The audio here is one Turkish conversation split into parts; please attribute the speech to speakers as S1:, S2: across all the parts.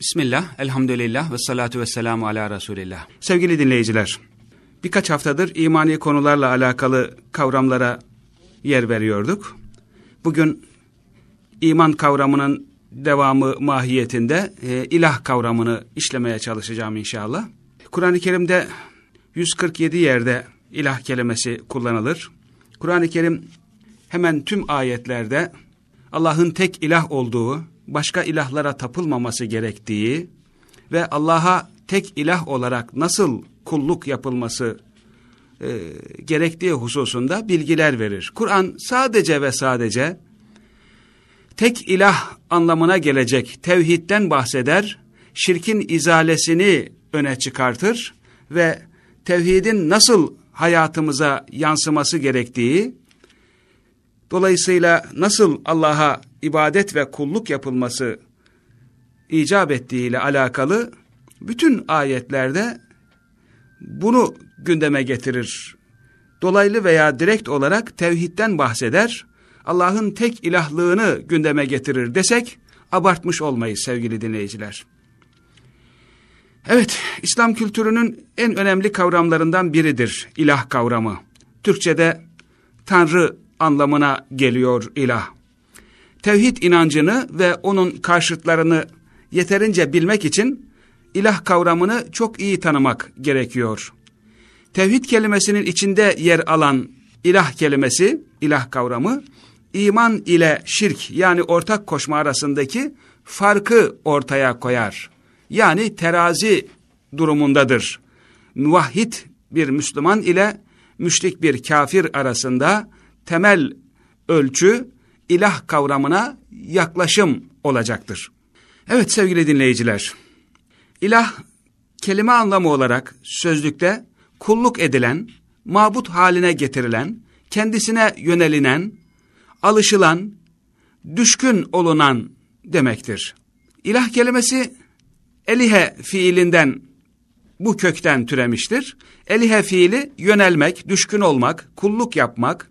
S1: Bismillah, elhamdülillah ve salatu ve selamu ala Resulillah. Sevgili dinleyiciler, birkaç haftadır imani konularla alakalı kavramlara yer veriyorduk. Bugün iman kavramının devamı mahiyetinde e, ilah kavramını işlemeye çalışacağım inşallah. Kur'an-ı Kerim'de 147 yerde ilah kelimesi kullanılır. Kur'an-ı Kerim hemen tüm ayetlerde Allah'ın tek ilah olduğu, başka ilahlara tapılmaması gerektiği ve Allah'a tek ilah olarak nasıl kulluk yapılması e, gerektiği hususunda bilgiler verir. Kur'an sadece ve sadece tek ilah anlamına gelecek tevhidden bahseder, şirkin izalesini öne çıkartır ve tevhidin nasıl hayatımıza yansıması gerektiği, dolayısıyla nasıl Allah'a ibadet ve kulluk yapılması icap ettiğiyle alakalı bütün ayetlerde bunu gündeme getirir. Dolaylı veya direkt olarak tevhidden bahseder, Allah'ın tek ilahlığını gündeme getirir desek, abartmış olmayız sevgili dinleyiciler. Evet, İslam kültürünün en önemli kavramlarından biridir ilah kavramı. Türkçe'de Tanrı anlamına geliyor ilah. Tevhid inancını ve onun karşıtlarını yeterince bilmek için ilah kavramını çok iyi tanımak gerekiyor. Tevhid kelimesinin içinde yer alan ilah kelimesi, ilah kavramı, iman ile şirk yani ortak koşma arasındaki farkı ortaya koyar. Yani terazi durumundadır. Muvahhid bir Müslüman ile müşrik bir kafir arasında temel ölçü ilah kavramına yaklaşım olacaktır. Evet sevgili dinleyiciler, ilah kelime anlamı olarak sözlükte kulluk edilen, mabut haline getirilen, kendisine yönelinen, alışılan, düşkün olunan demektir. İlah kelimesi elihe fiilinden bu kökten türemiştir. Elihe fiili yönelmek, düşkün olmak, kulluk yapmak,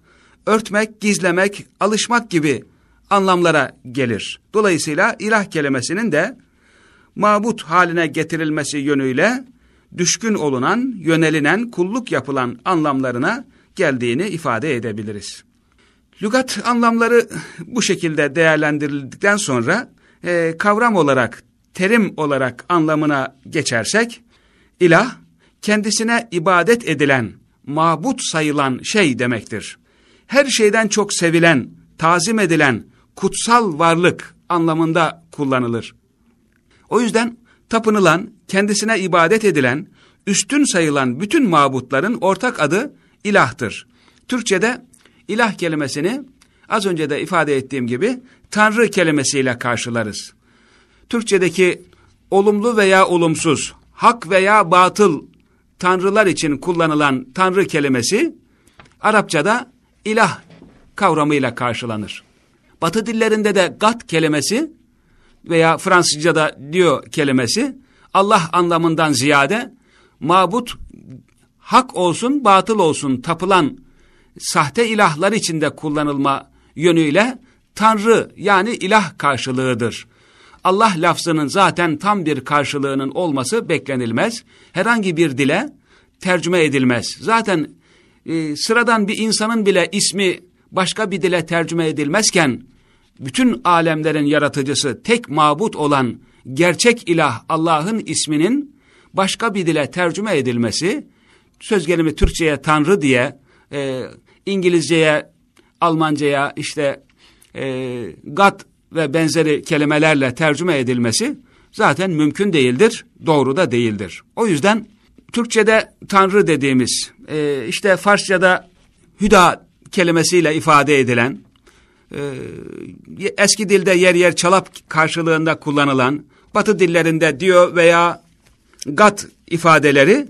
S1: örtmek, gizlemek, alışmak gibi anlamlara gelir. Dolayısıyla ilah kelimesinin de mabut haline getirilmesi yönüyle düşkün olunan, yönelinen, kulluk yapılan anlamlarına geldiğini ifade edebiliriz. Lügat anlamları bu şekilde değerlendirildikten sonra e, kavram olarak, terim olarak anlamına geçersek, ilah kendisine ibadet edilen, mabut sayılan şey demektir. Her şeyden çok sevilen, tazim edilen, kutsal varlık anlamında kullanılır. O yüzden tapınılan, kendisine ibadet edilen, üstün sayılan bütün mabutların ortak adı ilahtır. Türkçe'de ilah kelimesini az önce de ifade ettiğim gibi tanrı kelimesiyle karşılarız. Türkçedeki olumlu veya olumsuz, hak veya batıl tanrılar için kullanılan tanrı kelimesi Arapçada ilah kavramıyla karşılanır. Batı dillerinde de gat kelimesi veya Fransızca'da diyor kelimesi Allah anlamından ziyade mabut hak olsun batıl olsun tapılan sahte ilahlar içinde kullanılma yönüyle Tanrı yani ilah karşılığıdır. Allah lafzının zaten tam bir karşılığının olması beklenilmez. Herhangi bir dile tercüme edilmez. Zaten e, sıradan bir insanın bile ismi başka bir dile tercüme edilmezken bütün alemlerin yaratıcısı tek mabut olan gerçek ilah Allah'ın isminin başka bir dile tercüme edilmesi söz gelimi Türkçe'ye Tanrı diye e, İngilizce'ye Almanca'ya işte e, God ve benzeri kelimelerle tercüme edilmesi zaten mümkün değildir, doğru da değildir. O yüzden Türkçe'de Tanrı dediğimiz, e, işte Farsça'da Hüda kelimesiyle ifade edilen, e, eski dilde yer yer çalap karşılığında kullanılan, Batı dillerinde diyor veya gat ifadeleri,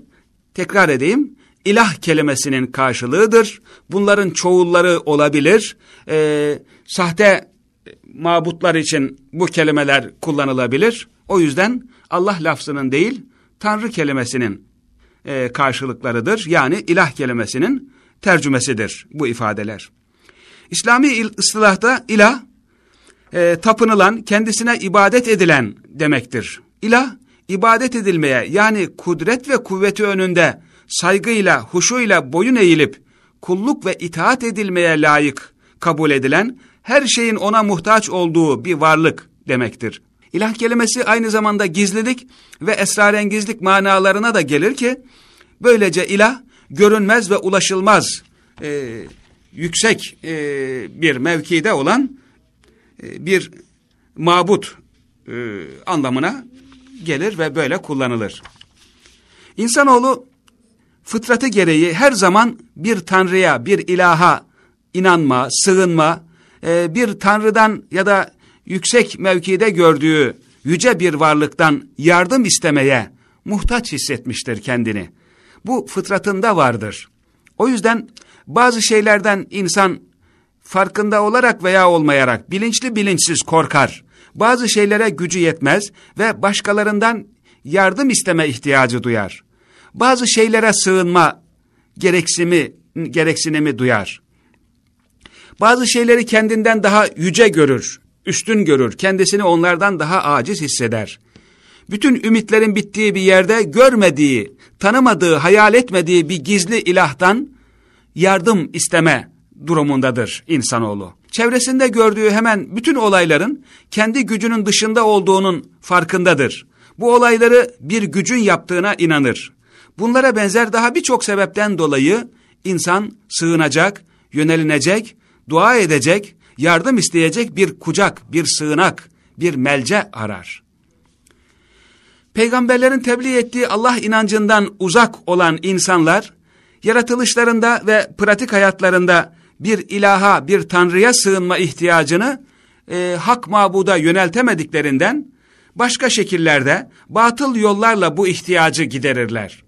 S1: tekrar edeyim, ilah kelimesinin karşılığıdır. Bunların çoğulları olabilir. E, sahte mabutlar için bu kelimeler kullanılabilir. O yüzden Allah lafzının değil, Tanrı kelimesinin e, karşılıklarıdır. Yani ilah kelimesinin tercümesidir bu ifadeler. İslami ıslahta ilah, e, tapınılan, kendisine ibadet edilen demektir. İlah, ibadet edilmeye yani kudret ve kuvveti önünde saygıyla, huşuyla boyun eğilip kulluk ve itaat edilmeye layık kabul edilen, her şeyin ona muhtaç olduğu bir varlık demektir. İlah kelimesi aynı zamanda gizlilik ve esrarengizlik manalarına da gelir ki, böylece ilah görünmez ve ulaşılmaz, e, yüksek e, bir mevkide olan e, bir mabut e, anlamına gelir ve böyle kullanılır. İnsanoğlu fıtratı gereği her zaman bir tanrıya, bir ilaha inanma, sığınma, e, bir tanrıdan ya da yüksek mevkide gördüğü yüce bir varlıktan yardım istemeye muhtaç hissetmiştir kendini. Bu fıtratında vardır. O yüzden bazı şeylerden insan farkında olarak veya olmayarak bilinçli bilinçsiz korkar. Bazı şeylere gücü yetmez ve başkalarından yardım isteme ihtiyacı duyar. Bazı şeylere sığınma gereksimi, gereksinimi duyar. Bazı şeyleri kendinden daha yüce görür, üstün görür, kendisini onlardan daha aciz hisseder. Bütün ümitlerin bittiği bir yerde görmediği, tanımadığı, hayal etmediği bir gizli ilahtan yardım isteme durumundadır insanoğlu. Çevresinde gördüğü hemen bütün olayların kendi gücünün dışında olduğunun farkındadır. Bu olayları bir gücün yaptığına inanır. Bunlara benzer daha birçok sebepten dolayı insan sığınacak, yönelinecek, dua edecek, yardım isteyecek bir kucak, bir sığınak, bir melce arar. Peygamberlerin tebliğ ettiği Allah inancından uzak olan insanlar, yaratılışlarında ve pratik hayatlarında bir ilaha, bir tanrıya sığınma ihtiyacını e, hak mabuda yöneltemediklerinden başka şekillerde batıl yollarla bu ihtiyacı giderirler.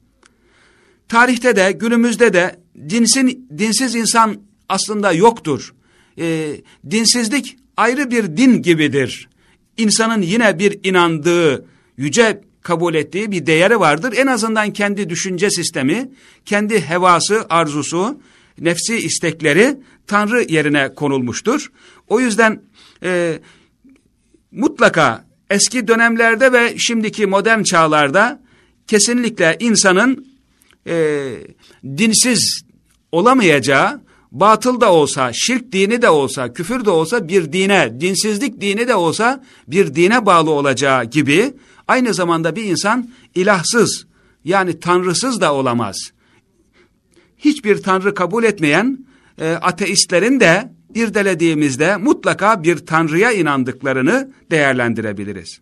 S1: Tarihte de günümüzde de dinsin, dinsiz insan aslında yoktur. E, dinsizlik ayrı bir din gibidir. İnsanın yine bir inandığı, yüce kabul ettiği bir değeri vardır. En azından kendi düşünce sistemi, kendi hevası, arzusu, nefsi istekleri Tanrı yerine konulmuştur. O yüzden e, mutlaka eski dönemlerde ve şimdiki modern çağlarda kesinlikle insanın e, dinsiz olamayacağı, batıl da olsa, şirk dini de olsa, küfür de olsa bir dine, dinsizlik dini de olsa bir dine bağlı olacağı gibi aynı zamanda bir insan ilahsız yani tanrısız da olamaz. Hiçbir tanrı kabul etmeyen e, ateistlerin de irdelediğimizde mutlaka bir tanrıya inandıklarını değerlendirebiliriz.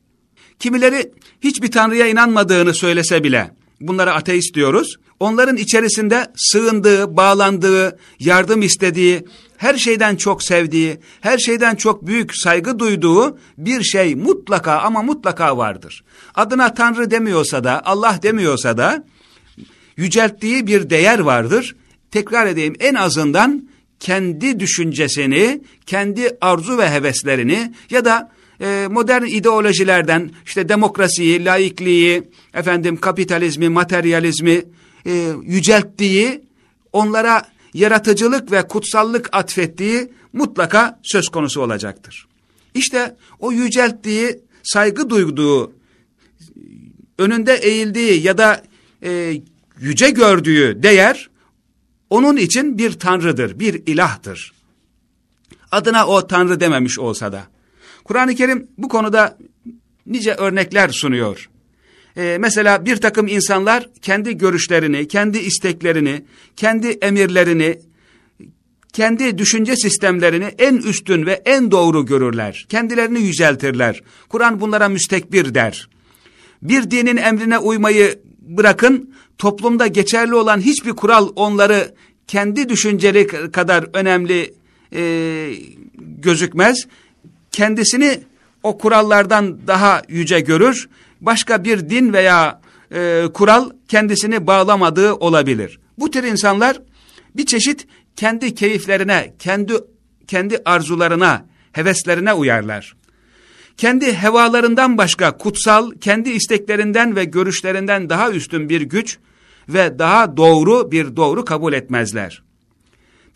S1: Kimileri hiçbir tanrıya inanmadığını söylese bile bunlara ateist diyoruz. Onların içerisinde sığındığı, bağlandığı, yardım istediği, her şeyden çok sevdiği, her şeyden çok büyük saygı duyduğu bir şey mutlaka ama mutlaka vardır. Adına Tanrı demiyorsa da, Allah demiyorsa da yücelttiği bir değer vardır. Tekrar edeyim en azından kendi düşüncesini, kendi arzu ve heveslerini ya da e, modern ideolojilerden işte demokrasiyi, laikliği, efendim kapitalizmi, materyalizmi e, yücelttiği, onlara yaratıcılık ve kutsallık atfettiği mutlaka söz konusu olacaktır. İşte o yücelttiği, saygı duyduğu, önünde eğildiği ya da e, yüce gördüğü değer, onun için bir tanrıdır, bir ilahtır. Adına o tanrı dememiş olsa da. Kur'an-ı Kerim bu konuda nice örnekler sunuyor. Ee, mesela bir takım insanlar kendi görüşlerini, kendi isteklerini, kendi emirlerini, kendi düşünce sistemlerini en üstün ve en doğru görürler. Kendilerini yüceltirler. Kur'an bunlara müstekbir der. Bir dinin emrine uymayı bırakın, toplumda geçerli olan hiçbir kural onları kendi düşünceleri kadar önemli e, gözükmez. Kendisini o kurallardan daha yüce görür. Başka bir din veya e, kural kendisini bağlamadığı olabilir. Bu tür insanlar bir çeşit kendi keyiflerine, kendi kendi arzularına, heveslerine uyarlar. Kendi hevalarından başka kutsal, kendi isteklerinden ve görüşlerinden daha üstün bir güç ve daha doğru bir doğru kabul etmezler.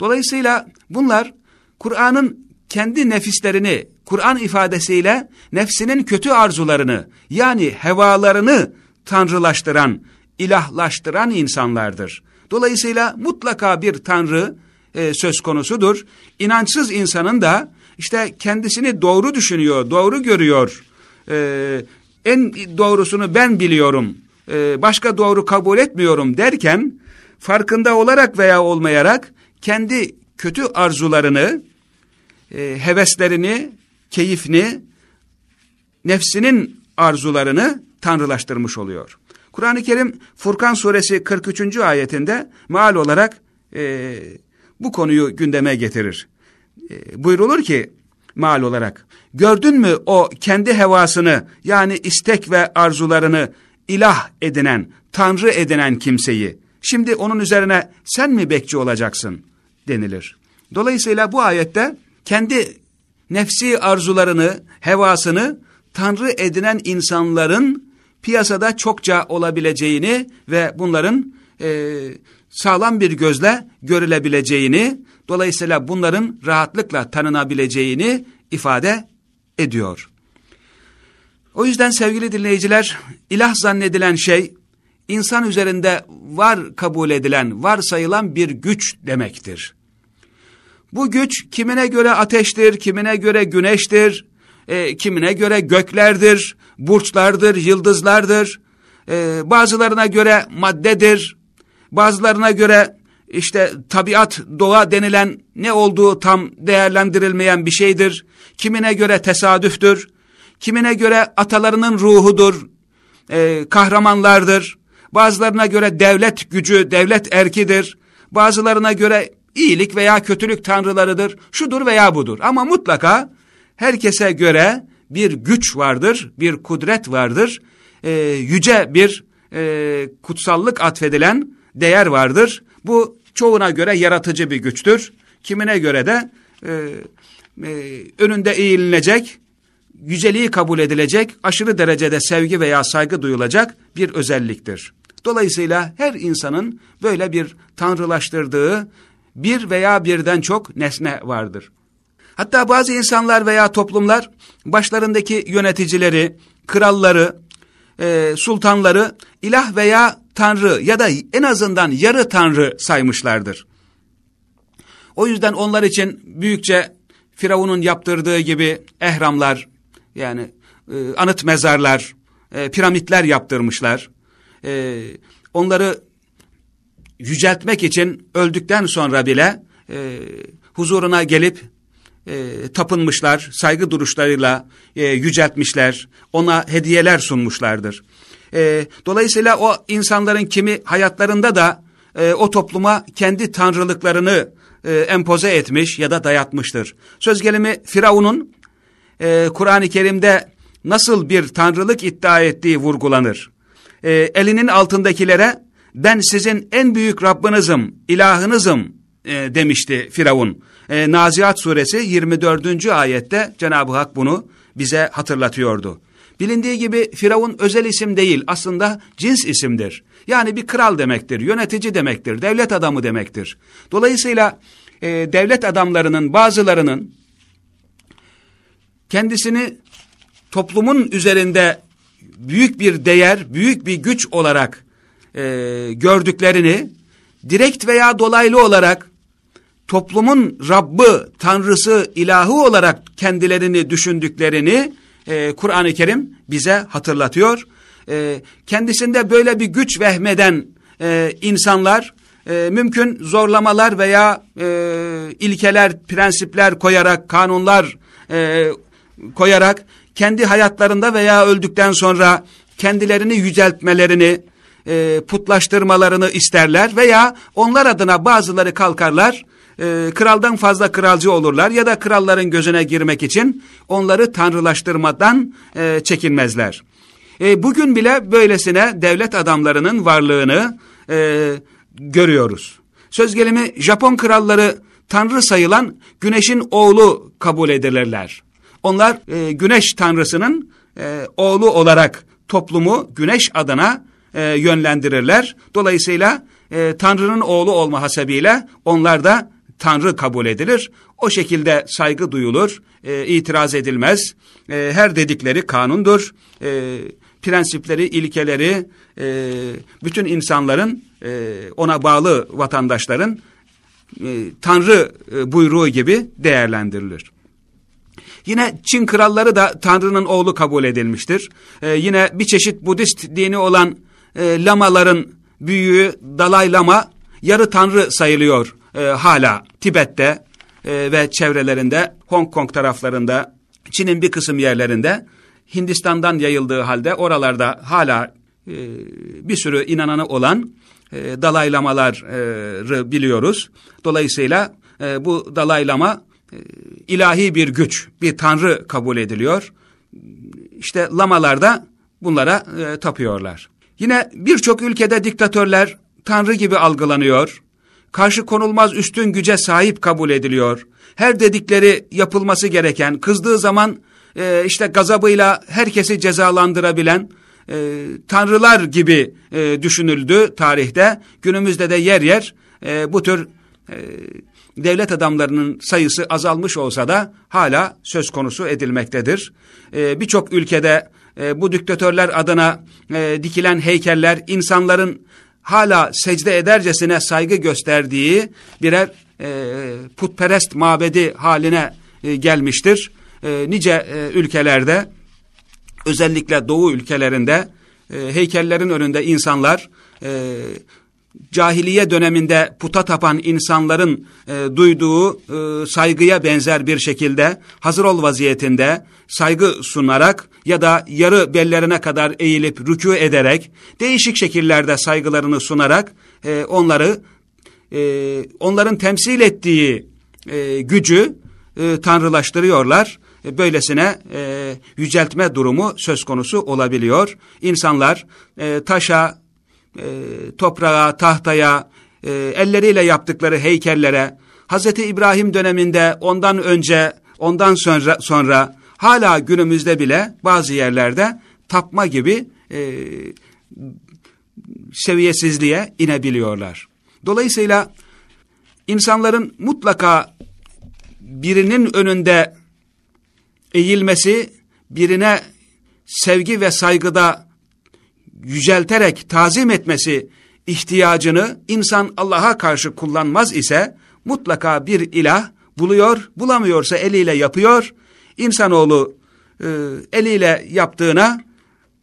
S1: Dolayısıyla bunlar Kur'an'ın kendi nefislerini Kur'an ifadesiyle nefsinin kötü arzularını yani hevalarını tanrılaştıran, ilahlaştıran insanlardır. Dolayısıyla mutlaka bir tanrı e, söz konusudur. İnançsız insanın da işte kendisini doğru düşünüyor, doğru görüyor, e, en doğrusunu ben biliyorum, e, başka doğru kabul etmiyorum derken farkında olarak veya olmayarak kendi kötü arzularını, e, heveslerini, keyifini, nefsinin arzularını tanrılaştırmış oluyor. Kur'an-ı Kerim Furkan suresi 43. ayetinde maal olarak e, bu konuyu gündeme getirir. E, buyrulur ki mal olarak gördün mü o kendi hevasını yani istek ve arzularını ilah edinen, tanrı edinen kimseyi şimdi onun üzerine sen mi bekçi olacaksın denilir. Dolayısıyla bu ayette kendi nefsi arzularını, hevasını tanrı edinen insanların piyasada çokça olabileceğini ve bunların e, sağlam bir gözle görülebileceğini, dolayısıyla bunların rahatlıkla tanınabileceğini ifade ediyor. O yüzden sevgili dinleyiciler, ilah zannedilen şey, insan üzerinde var kabul edilen, var sayılan bir güç demektir. Bu güç kimine göre ateştir, kimine göre güneştir, e, kimine göre göklerdir, burçlardır, yıldızlardır, e, bazılarına göre maddedir, bazılarına göre işte tabiat, doğa denilen ne olduğu tam değerlendirilmeyen bir şeydir. Kimine göre tesadüftür, kimine göre atalarının ruhudur, e, kahramanlardır. Bazılarına göre devlet gücü, devlet erkidir. Bazılarına göre iyilik veya kötülük tanrılarıdır. Şudur veya budur. Ama mutlaka herkese göre bir güç vardır, bir kudret vardır. E, yüce bir e, kutsallık atfedilen değer vardır. Bu çoğuna göre yaratıcı bir güçtür. Kimine göre de e, e, önünde eğilinecek, yüceliği kabul edilecek, aşırı derecede sevgi veya saygı duyulacak bir özelliktir. Dolayısıyla her insanın böyle bir tanrılaştırdığı bir veya birden çok nesne vardır. Hatta bazı insanlar veya toplumlar başlarındaki yöneticileri, kralları, e, sultanları ilah veya tanrı ya da en azından yarı tanrı saymışlardır. O yüzden onlar için büyükçe Firavun'un yaptırdığı gibi ehramlar yani e, anıt mezarlar, e, piramitler yaptırmışlar. E, onları yüceltmek için öldükten sonra bile e, huzuruna gelip e, tapınmışlar, saygı duruşlarıyla e, yüceltmişler, ona hediyeler sunmuşlardır. E, dolayısıyla o insanların kimi hayatlarında da e, o topluma kendi tanrılıklarını e, empoze etmiş ya da dayatmıştır. Söz gelimi Firavun'un e, Kur'an-ı Kerim'de nasıl bir tanrılık iddia ettiği vurgulanır. E, elinin altındakilere ben sizin en büyük Rabbinizim, ilahınızım e, demişti Firavun. E, Naziat suresi 24. ayette Cenab-ı Hak bunu bize hatırlatıyordu. Bilindiği gibi Firavun özel isim değil aslında cins isimdir. Yani bir kral demektir, yönetici demektir, devlet adamı demektir. Dolayısıyla e, devlet adamlarının bazılarının kendisini toplumun üzerinde büyük bir değer, büyük bir güç olarak e, gördüklerini direkt veya dolaylı olarak toplumun Rabbı, Tanrısı, ilahı olarak kendilerini düşündüklerini e, Kur'an-ı Kerim bize hatırlatıyor. E, kendisinde böyle bir güç vehmeden e, insanlar e, mümkün zorlamalar veya e, ilkeler, prensipler koyarak, kanunlar e, koyarak kendi hayatlarında veya öldükten sonra kendilerini yüceltmelerini, e, putlaştırmalarını isterler veya onlar adına bazıları kalkarlar, e, kraldan fazla kralcı olurlar ya da kralların gözüne girmek için onları tanrılaştırmadan e, çekinmezler. E, bugün bile böylesine devlet adamlarının varlığını e, görüyoruz. Söz gelimi Japon kralları tanrı sayılan güneşin oğlu kabul edilirler. Onlar e, güneş tanrısının e, oğlu olarak toplumu güneş adına e, yönlendirirler. Dolayısıyla e, Tanrı'nın oğlu olma hasebiyle onlar da Tanrı kabul edilir. O şekilde saygı duyulur, e, itiraz edilmez. E, her dedikleri kanundur. E, prensipleri, ilkeleri e, bütün insanların, e, ona bağlı vatandaşların e, Tanrı e, buyruğu gibi değerlendirilir. Yine Çin kralları da Tanrı'nın oğlu kabul edilmiştir. Ee, yine bir çeşit Budist dini olan e, lamaların büyüğü Dalai Lama yarı Tanrı sayılıyor e, hala Tibet'te e, ve çevrelerinde Hong Kong taraflarında Çin'in bir kısım yerlerinde Hindistan'dan yayıldığı halde oralarda hala e, bir sürü inananı olan e, Dalai Lamaları biliyoruz. Dolayısıyla e, bu Dalai Lama e, ilahi bir güç, bir tanrı kabul ediliyor. İşte lamalar da bunlara e, tapıyorlar. Yine birçok ülkede diktatörler tanrı gibi algılanıyor. Karşı konulmaz üstün güce sahip kabul ediliyor. Her dedikleri yapılması gereken, kızdığı zaman e, işte gazabıyla herkesi cezalandırabilen e, tanrılar gibi e, düşünüldü tarihte. Günümüzde de yer yer e, bu tür e, devlet adamlarının sayısı azalmış olsa da hala söz konusu edilmektedir. E, Birçok ülkede e, bu diktatörler adına e, dikilen heykeller insanların hala secde edercesine saygı gösterdiği birer e, putperest mabedi haline e, gelmiştir. E, nice e, ülkelerde özellikle doğu ülkelerinde e, heykellerin önünde insanlar e, cahiliye döneminde puta tapan insanların e, duyduğu e, saygıya benzer bir şekilde hazır ol vaziyetinde saygı sunarak ya da yarı bellerine kadar eğilip rükû ederek değişik şekillerde saygılarını sunarak e, onları e, onların temsil ettiği e, gücü e, tanrılaştırıyorlar. E, böylesine e, yüceltme durumu söz konusu olabiliyor. İnsanlar e, taşa, e, toprağa, tahtaya, e, elleriyle yaptıkları heykellere, Hazreti İbrahim döneminde ondan önce, ondan sonra, sonra hala günümüzde bile bazı yerlerde tapma gibi e, seviyesizliğe inebiliyorlar. Dolayısıyla insanların mutlaka birinin önünde eğilmesi, birine sevgi ve saygıda yücelterek tazim etmesi ihtiyacını insan Allah'a karşı kullanmaz ise mutlaka bir ilah buluyor, bulamıyorsa eliyle yapıyor. İnsanoğlu e, eliyle yaptığına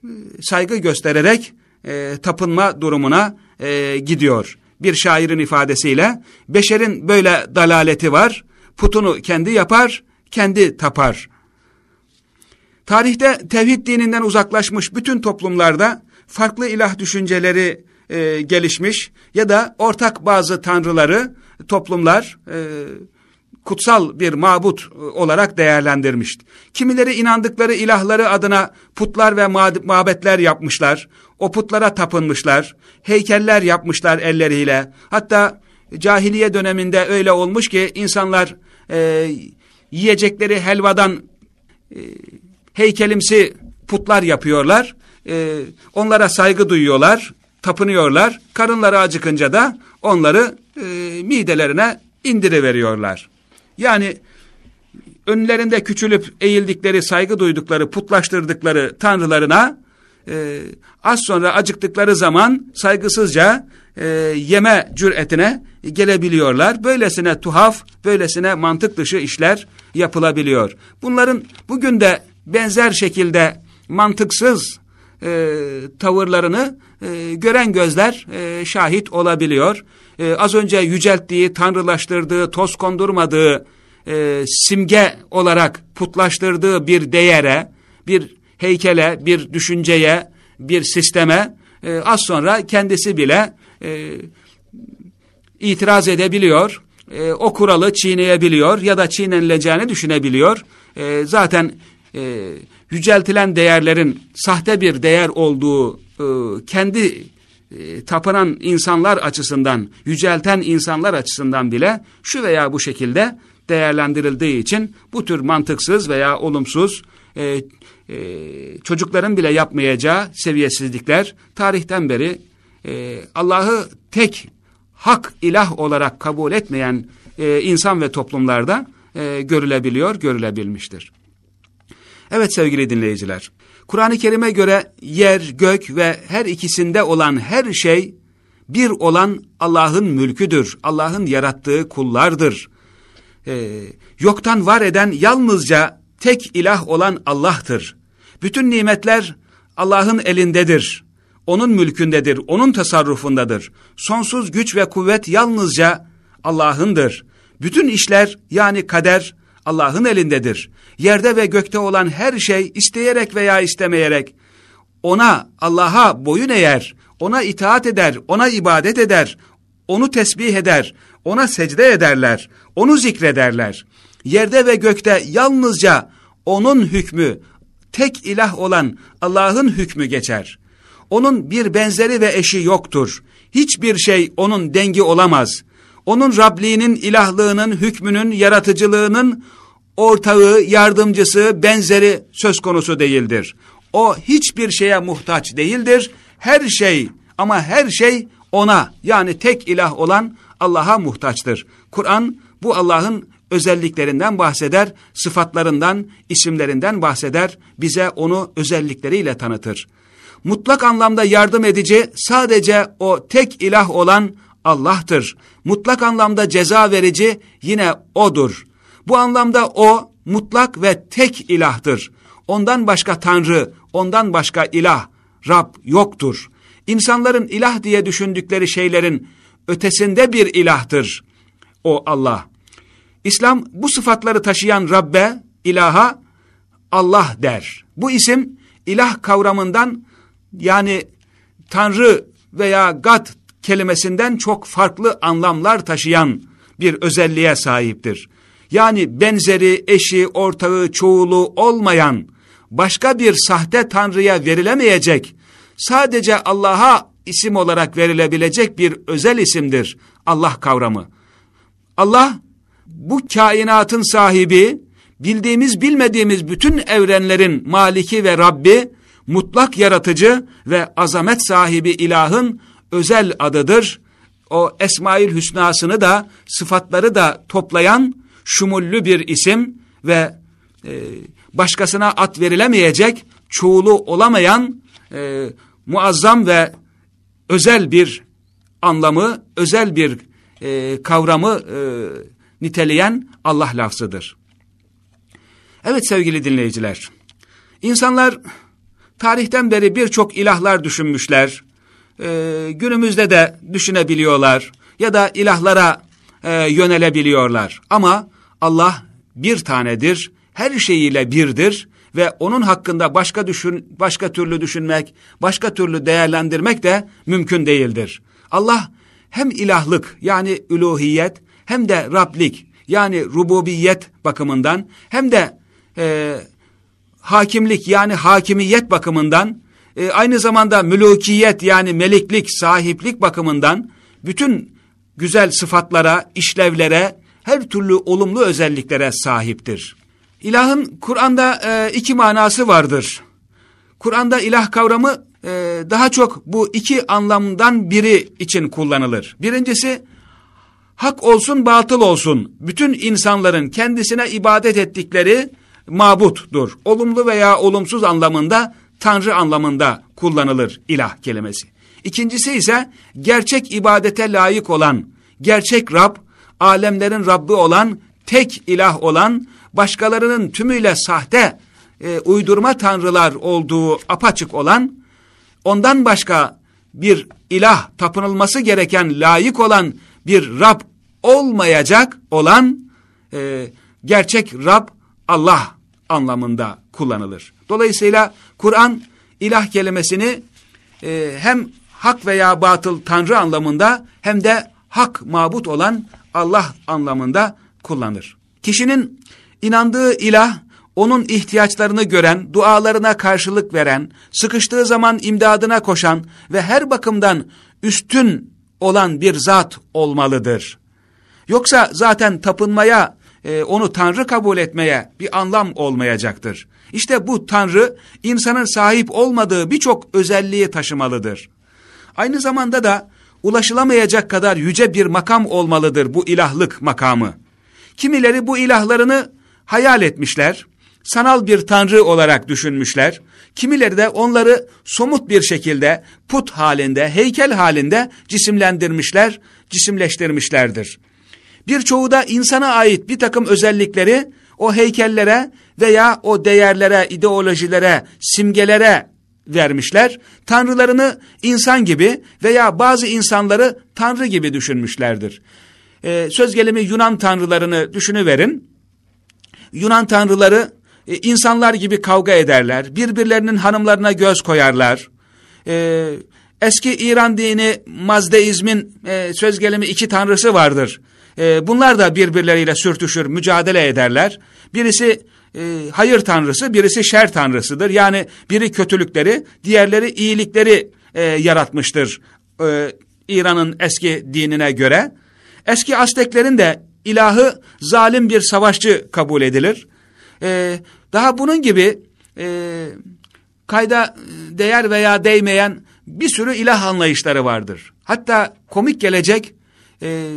S1: e, saygı göstererek e, tapınma durumuna e, gidiyor. Bir şairin ifadesiyle beşerin böyle dalaleti var, putunu kendi yapar, kendi tapar. Tarihte tevhid dininden uzaklaşmış bütün toplumlarda farklı ilah düşünceleri e, gelişmiş ya da ortak bazı tanrıları toplumlar e, kutsal bir mabut e, olarak değerlendirmiş. Kimileri inandıkları ilahları adına putlar ve mabetler yapmışlar. O putlara tapınmışlar. Heykeller yapmışlar elleriyle. Hatta cahiliye döneminde öyle olmuş ki insanlar e, yiyecekleri helvadan e, heykelimsi putlar yapıyorlar e, onlara saygı duyuyorlar, tapınıyorlar. Karınları acıkınca da onları e, midelerine indiriveriyorlar. Yani önlerinde küçülüp eğildikleri, saygı duydukları, putlaştırdıkları tanrılarına e, az sonra acıktıkları zaman saygısızca e, yeme cüretine gelebiliyorlar. Böylesine tuhaf, böylesine mantık dışı işler yapılabiliyor. Bunların bugün de benzer şekilde mantıksız e, tavırlarını e, gören gözler e, şahit olabiliyor. E, az önce yücelttiği, tanrılaştırdığı, toz kondurmadığı, e, simge olarak putlaştırdığı bir değere, bir heykele, bir düşünceye, bir sisteme e, az sonra kendisi bile e, itiraz edebiliyor. E, o kuralı çiğneyebiliyor ya da çiğnenileceğini düşünebiliyor. E, zaten e, yüceltilen değerlerin sahte bir değer olduğu e, kendi e, tapınan insanlar açısından, yücelten insanlar açısından bile şu veya bu şekilde değerlendirildiği için bu tür mantıksız veya olumsuz e, e, çocukların bile yapmayacağı seviyesizlikler tarihten beri e, Allah'ı tek hak ilah olarak kabul etmeyen e, insan ve toplumlarda e, görülebiliyor, görülebilmiştir. Evet sevgili dinleyiciler, Kur'an-ı Kerim'e göre yer, gök ve her ikisinde olan her şey bir olan Allah'ın mülküdür. Allah'ın yarattığı kullardır. Ee, yoktan var eden yalnızca tek ilah olan Allah'tır. Bütün nimetler Allah'ın elindedir. Onun mülkündedir, onun tasarrufundadır. Sonsuz güç ve kuvvet yalnızca Allah'ındır. Bütün işler yani kader Allah'ın elindedir. Yerde ve gökte olan her şey isteyerek veya istemeyerek ona, Allah'a boyun eğer, ona itaat eder, ona ibadet eder, onu tesbih eder, ona secde ederler, onu zikrederler. Yerde ve gökte yalnızca onun hükmü, tek ilah olan Allah'ın hükmü geçer. Onun bir benzeri ve eşi yoktur. Hiçbir şey onun dengi olamaz. Onun Rabliğinin, ilahlığının, hükmünün, yaratıcılığının ortağı, yardımcısı, benzeri söz konusu değildir. O hiçbir şeye muhtaç değildir. Her şey ama her şey ona yani tek ilah olan Allah'a muhtaçtır. Kur'an bu Allah'ın özelliklerinden bahseder, sıfatlarından, isimlerinden bahseder, bize onu özellikleriyle tanıtır. Mutlak anlamda yardım edici sadece o tek ilah olan Allah'tır. Mutlak anlamda ceza verici yine O'dur. Bu anlamda O mutlak ve tek ilahtır. Ondan başka Tanrı, ondan başka ilah, Rab yoktur. İnsanların ilah diye düşündükleri şeylerin ötesinde bir ilahtır o Allah. İslam bu sıfatları taşıyan Rabbe, ilaha Allah der. Bu isim ilah kavramından yani Tanrı veya God kelimesinden çok farklı anlamlar taşıyan bir özelliğe sahiptir. Yani benzeri, eşi, ortağı, çoğulu olmayan başka bir sahte tanrıya verilemeyecek, sadece Allah'a isim olarak verilebilecek bir özel isimdir Allah kavramı. Allah bu kainatın sahibi, bildiğimiz bilmediğimiz bütün evrenlerin maliki ve Rabbi, mutlak yaratıcı ve azamet sahibi ilahın özel adıdır. O Esmail Hüsna'sını da sıfatları da toplayan şumullü bir isim ve e, başkasına at verilemeyecek, çoğulu olamayan e, muazzam ve özel bir anlamı, özel bir e, kavramı e, niteleyen Allah lafzıdır. Evet sevgili dinleyiciler, insanlar tarihten beri birçok ilahlar düşünmüşler, e, günümüzde de düşünebiliyorlar ya da ilahlara e, yönelebiliyorlar. Ama Allah bir tanedir, her şeyiyle birdir ve onun hakkında başka düşün, başka türlü düşünmek, başka türlü değerlendirmek de mümkün değildir. Allah hem ilahlık yani üluhiyet hem de Rablik yani rububiyet bakımından hem de e, hakimlik yani hakimiyet bakımından e, aynı zamanda mülukiyet yani meliklik, sahiplik bakımından bütün güzel sıfatlara, işlevlere, her türlü olumlu özelliklere sahiptir. İlahın Kur'an'da e, iki manası vardır. Kur'an'da ilah kavramı e, daha çok bu iki anlamdan biri için kullanılır. Birincisi hak olsun batıl olsun bütün insanların kendisine ibadet ettikleri mabuttur. Olumlu veya olumsuz anlamında Tanrı anlamında kullanılır ilah kelimesi. İkincisi ise gerçek ibadete layık olan, gerçek Rab, alemlerin Rabbi olan, tek ilah olan, başkalarının tümüyle sahte, e, uydurma tanrılar olduğu apaçık olan, ondan başka bir ilah tapınılması gereken, layık olan bir Rab olmayacak olan, e, gerçek Rab Allah anlamında kullanılır. Dolayısıyla Kur'an ilah kelimesini e, hem hak veya batıl tanrı anlamında hem de hak mabut olan Allah anlamında kullanır. Kişinin inandığı ilah onun ihtiyaçlarını gören, dualarına karşılık veren, sıkıştığı zaman imdadına koşan ve her bakımdan üstün olan bir zat olmalıdır. Yoksa zaten tapınmaya, e, onu Tanrı kabul etmeye bir anlam olmayacaktır. İşte bu Tanrı insanın sahip olmadığı birçok özelliği taşımalıdır. Aynı zamanda da ulaşılamayacak kadar yüce bir makam olmalıdır bu ilahlık makamı. Kimileri bu ilahlarını hayal etmişler, sanal bir tanrı olarak düşünmüşler. Kimileri de onları somut bir şekilde put halinde, heykel halinde cisimlendirmişler, cisimleştirmişlerdir. Birçoğu da insana ait bir takım özellikleri o heykellere veya o değerlere, ideolojilere, simgelere vermişler. Tanrılarını insan gibi veya bazı insanları tanrı gibi düşünmüşlerdir. Ee, söz gelimi Yunan tanrılarını düşünüverin. Yunan tanrıları e, insanlar gibi kavga ederler. Birbirlerinin hanımlarına göz koyarlar. E, eski İran dini Mazdeizmin e, söz gelimi iki tanrısı vardır. E, bunlar da birbirleriyle sürtüşür, mücadele ederler. Birisi e, hayır tanrısı, birisi şer tanrısıdır. Yani biri kötülükleri, diğerleri iyilikleri e, yaratmıştır e, İran'ın eski dinine göre. Eski Azteklerin de ilahı zalim bir savaşçı kabul edilir. E, daha bunun gibi e, kayda değer veya değmeyen bir sürü ilah anlayışları vardır. Hatta komik gelecek, e,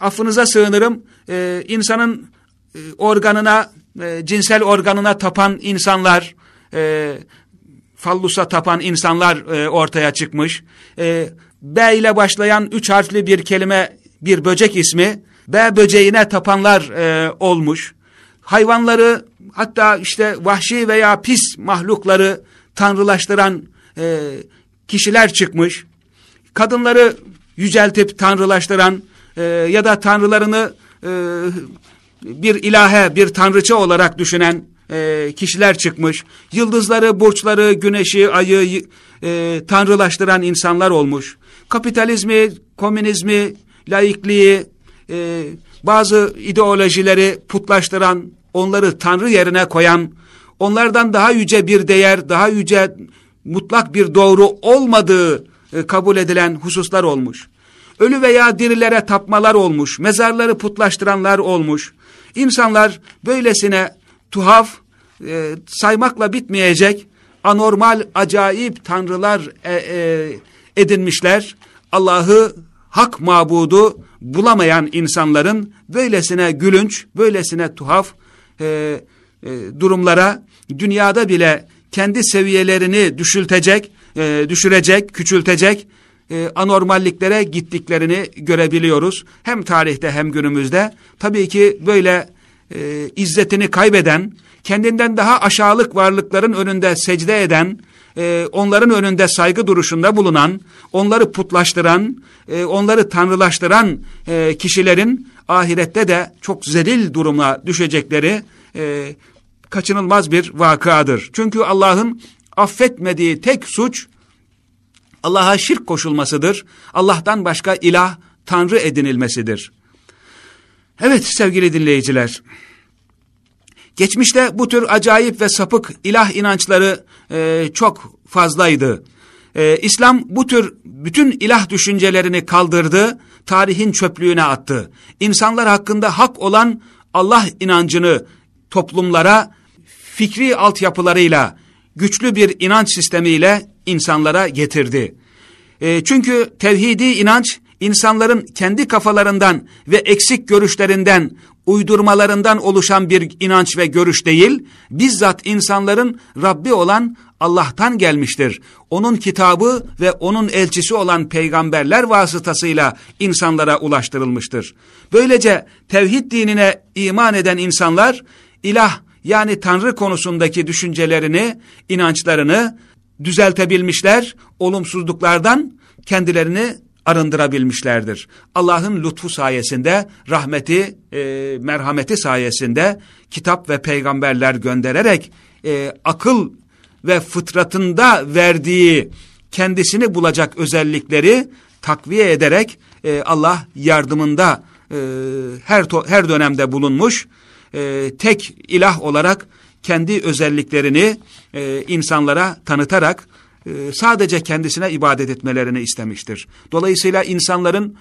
S1: affınıza sığınırım, e, insanın e, organına, e, cinsel organına tapan insanlar, e, fallusa tapan insanlar e, ortaya çıkmış. E, B ile başlayan üç harfli bir kelime, bir böcek ismi, B böceğine tapanlar e, olmuş. Hayvanları hatta işte vahşi veya pis mahlukları tanrılaştıran e, kişiler çıkmış. Kadınları yüceltip tanrılaştıran e, ya da tanrılarını e, bir ilahe, bir tanrıça olarak düşünen e, kişiler çıkmış. Yıldızları, burçları, güneşi, ayı e, tanrılaştıran insanlar olmuş. Kapitalizmi, komünizmi, laikliği, e, bazı ideolojileri putlaştıran, onları tanrı yerine koyan, onlardan daha yüce bir değer, daha yüce mutlak bir doğru olmadığı e, kabul edilen hususlar olmuş. Ölü veya dirilere tapmalar olmuş, mezarları putlaştıranlar olmuş. İnsanlar böylesine tuhaf, e, saymakla bitmeyecek, anormal, acayip tanrılar e, e, edinmişler. Allah'ı hak mabudu bulamayan insanların böylesine gülünç, böylesine tuhaf e, e, durumlara dünyada bile kendi seviyelerini düşültecek, e, düşürecek, küçültecek e, anormalliklere gittiklerini görebiliyoruz. Hem tarihte hem günümüzde. Tabii ki böyle e, izzetini kaybeden, kendinden daha aşağılık varlıkların önünde secde eden, e, onların önünde saygı duruşunda bulunan, onları putlaştıran, e, onları tanrılaştıran e, kişilerin ahirette de çok zelil duruma düşecekleri e, kaçınılmaz bir vakadır. Çünkü Allah'ın affetmediği tek suç Allah'a şirk koşulmasıdır. Allah'tan başka ilah, tanrı edinilmesidir. Evet sevgili dinleyiciler, geçmişte bu tür acayip ve sapık ilah inançları e, çok fazlaydı. E, İslam bu tür bütün ilah düşüncelerini kaldırdı, tarihin çöplüğüne attı. İnsanlar hakkında hak olan Allah inancını toplumlara fikri altyapılarıyla, güçlü bir inanç sistemiyle insanlara getirdi. E, çünkü tevhidi inanç insanların kendi kafalarından ve eksik görüşlerinden, uydurmalarından oluşan bir inanç ve görüş değil, bizzat insanların Rabbi olan Allah'tan gelmiştir. Onun kitabı ve onun elçisi olan peygamberler vasıtasıyla insanlara ulaştırılmıştır. Böylece tevhid dinine iman eden insanlar, ilah yani Tanrı konusundaki düşüncelerini, inançlarını düzeltebilmişler, olumsuzluklardan kendilerini arındırabilmişlerdir. Allah'ın lütfu sayesinde, rahmeti, e, merhameti sayesinde kitap ve peygamberler göndererek e, akıl ve fıtratında verdiği kendisini bulacak özellikleri takviye ederek e, Allah yardımında e, her her dönemde bulunmuş. E, tek ilah olarak kendi özelliklerini e, insanlara tanıtarak e, sadece kendisine ibadet etmelerini istemiştir. Dolayısıyla insanların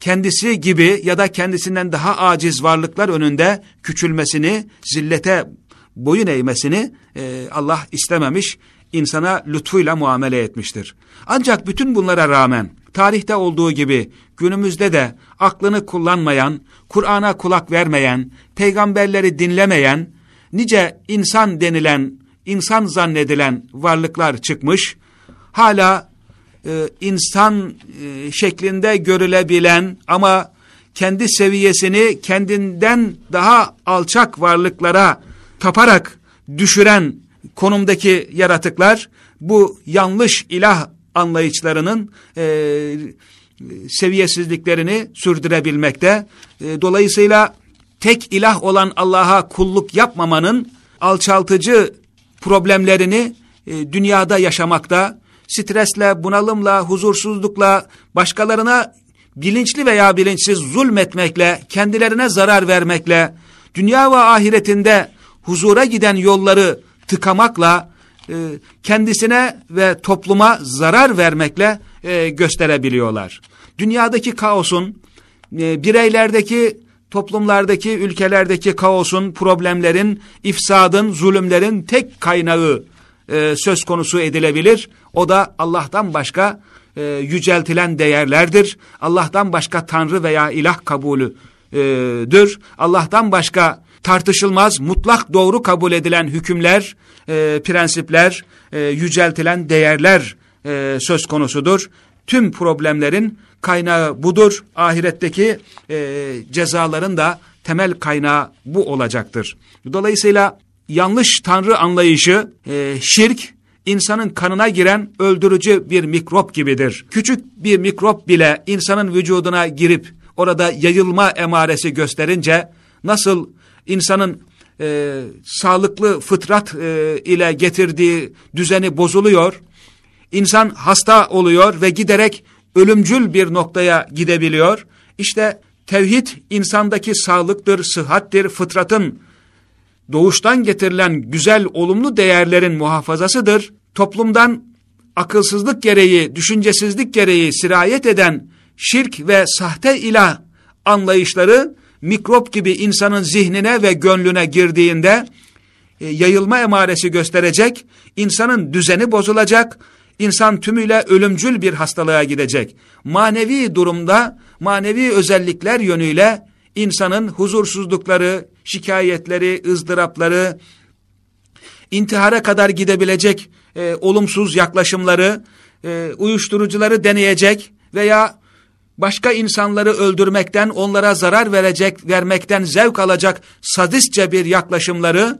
S1: kendisi gibi ya da kendisinden daha aciz varlıklar önünde küçülmesini, zillete boyun eğmesini e, Allah istememiş, insana lütfuyla muamele etmiştir. Ancak bütün bunlara rağmen tarihte olduğu gibi günümüzde de aklını kullanmayan, Kur'an'a kulak vermeyen, peygamberleri dinlemeyen, nice insan denilen, insan zannedilen varlıklar çıkmış, hala e, insan e, şeklinde görülebilen ama kendi seviyesini kendinden daha alçak varlıklara taparak düşüren konumdaki yaratıklar bu yanlış ilah anlayışlarının e, seviyesizliklerini sürdürebilmekte. E, dolayısıyla tek ilah olan Allah'a kulluk yapmamanın alçaltıcı problemlerini e, dünyada yaşamakta, stresle, bunalımla, huzursuzlukla, başkalarına bilinçli veya bilinçsiz zulmetmekle, kendilerine zarar vermekle, dünya ve ahiretinde huzura giden yolları tıkamakla, e, kendisine ve topluma zarar vermekle e, gösterebiliyorlar. Dünyadaki kaosun, e, bireylerdeki, toplumlardaki, ülkelerdeki kaosun, problemlerin, ifsadın, zulümlerin tek kaynağı söz konusu edilebilir. O da Allah'tan başka yüceltilen değerlerdir. Allah'tan başka tanrı veya ilah kabulüdür. Allah'tan başka tartışılmaz, mutlak doğru kabul edilen hükümler, e, prensipler, e, yüceltilen değerler e, söz konusudur. Tüm problemlerin kaynağı budur. Ahiretteki e, cezaların da temel kaynağı bu olacaktır. Dolayısıyla yanlış tanrı anlayışı, e, şirk, insanın kanına giren öldürücü bir mikrop gibidir. Küçük bir mikrop bile insanın vücuduna girip orada yayılma emaresi gösterince nasıl insanın e, sağlıklı fıtrat e, ile getirdiği düzeni bozuluyor. İnsan hasta oluyor ve giderek ölümcül bir noktaya gidebiliyor. İşte tevhid insandaki sağlıktır, sıhhattir, fıtratın doğuştan getirilen güzel, olumlu değerlerin muhafazasıdır. Toplumdan akılsızlık gereği, düşüncesizlik gereği sirayet eden şirk ve sahte ilah anlayışları mikrop gibi insanın zihnine ve gönlüne girdiğinde e, yayılma emaresi gösterecek, insanın düzeni bozulacak, insan tümüyle ölümcül bir hastalığa gidecek. Manevi durumda, manevi özellikler yönüyle insanın huzursuzlukları, şikayetleri, ızdırapları, intihara kadar gidebilecek e, olumsuz yaklaşımları, e, uyuşturucuları deneyecek veya başka insanları öldürmekten, onlara zarar verecek, vermekten zevk alacak sadistçe bir yaklaşımları,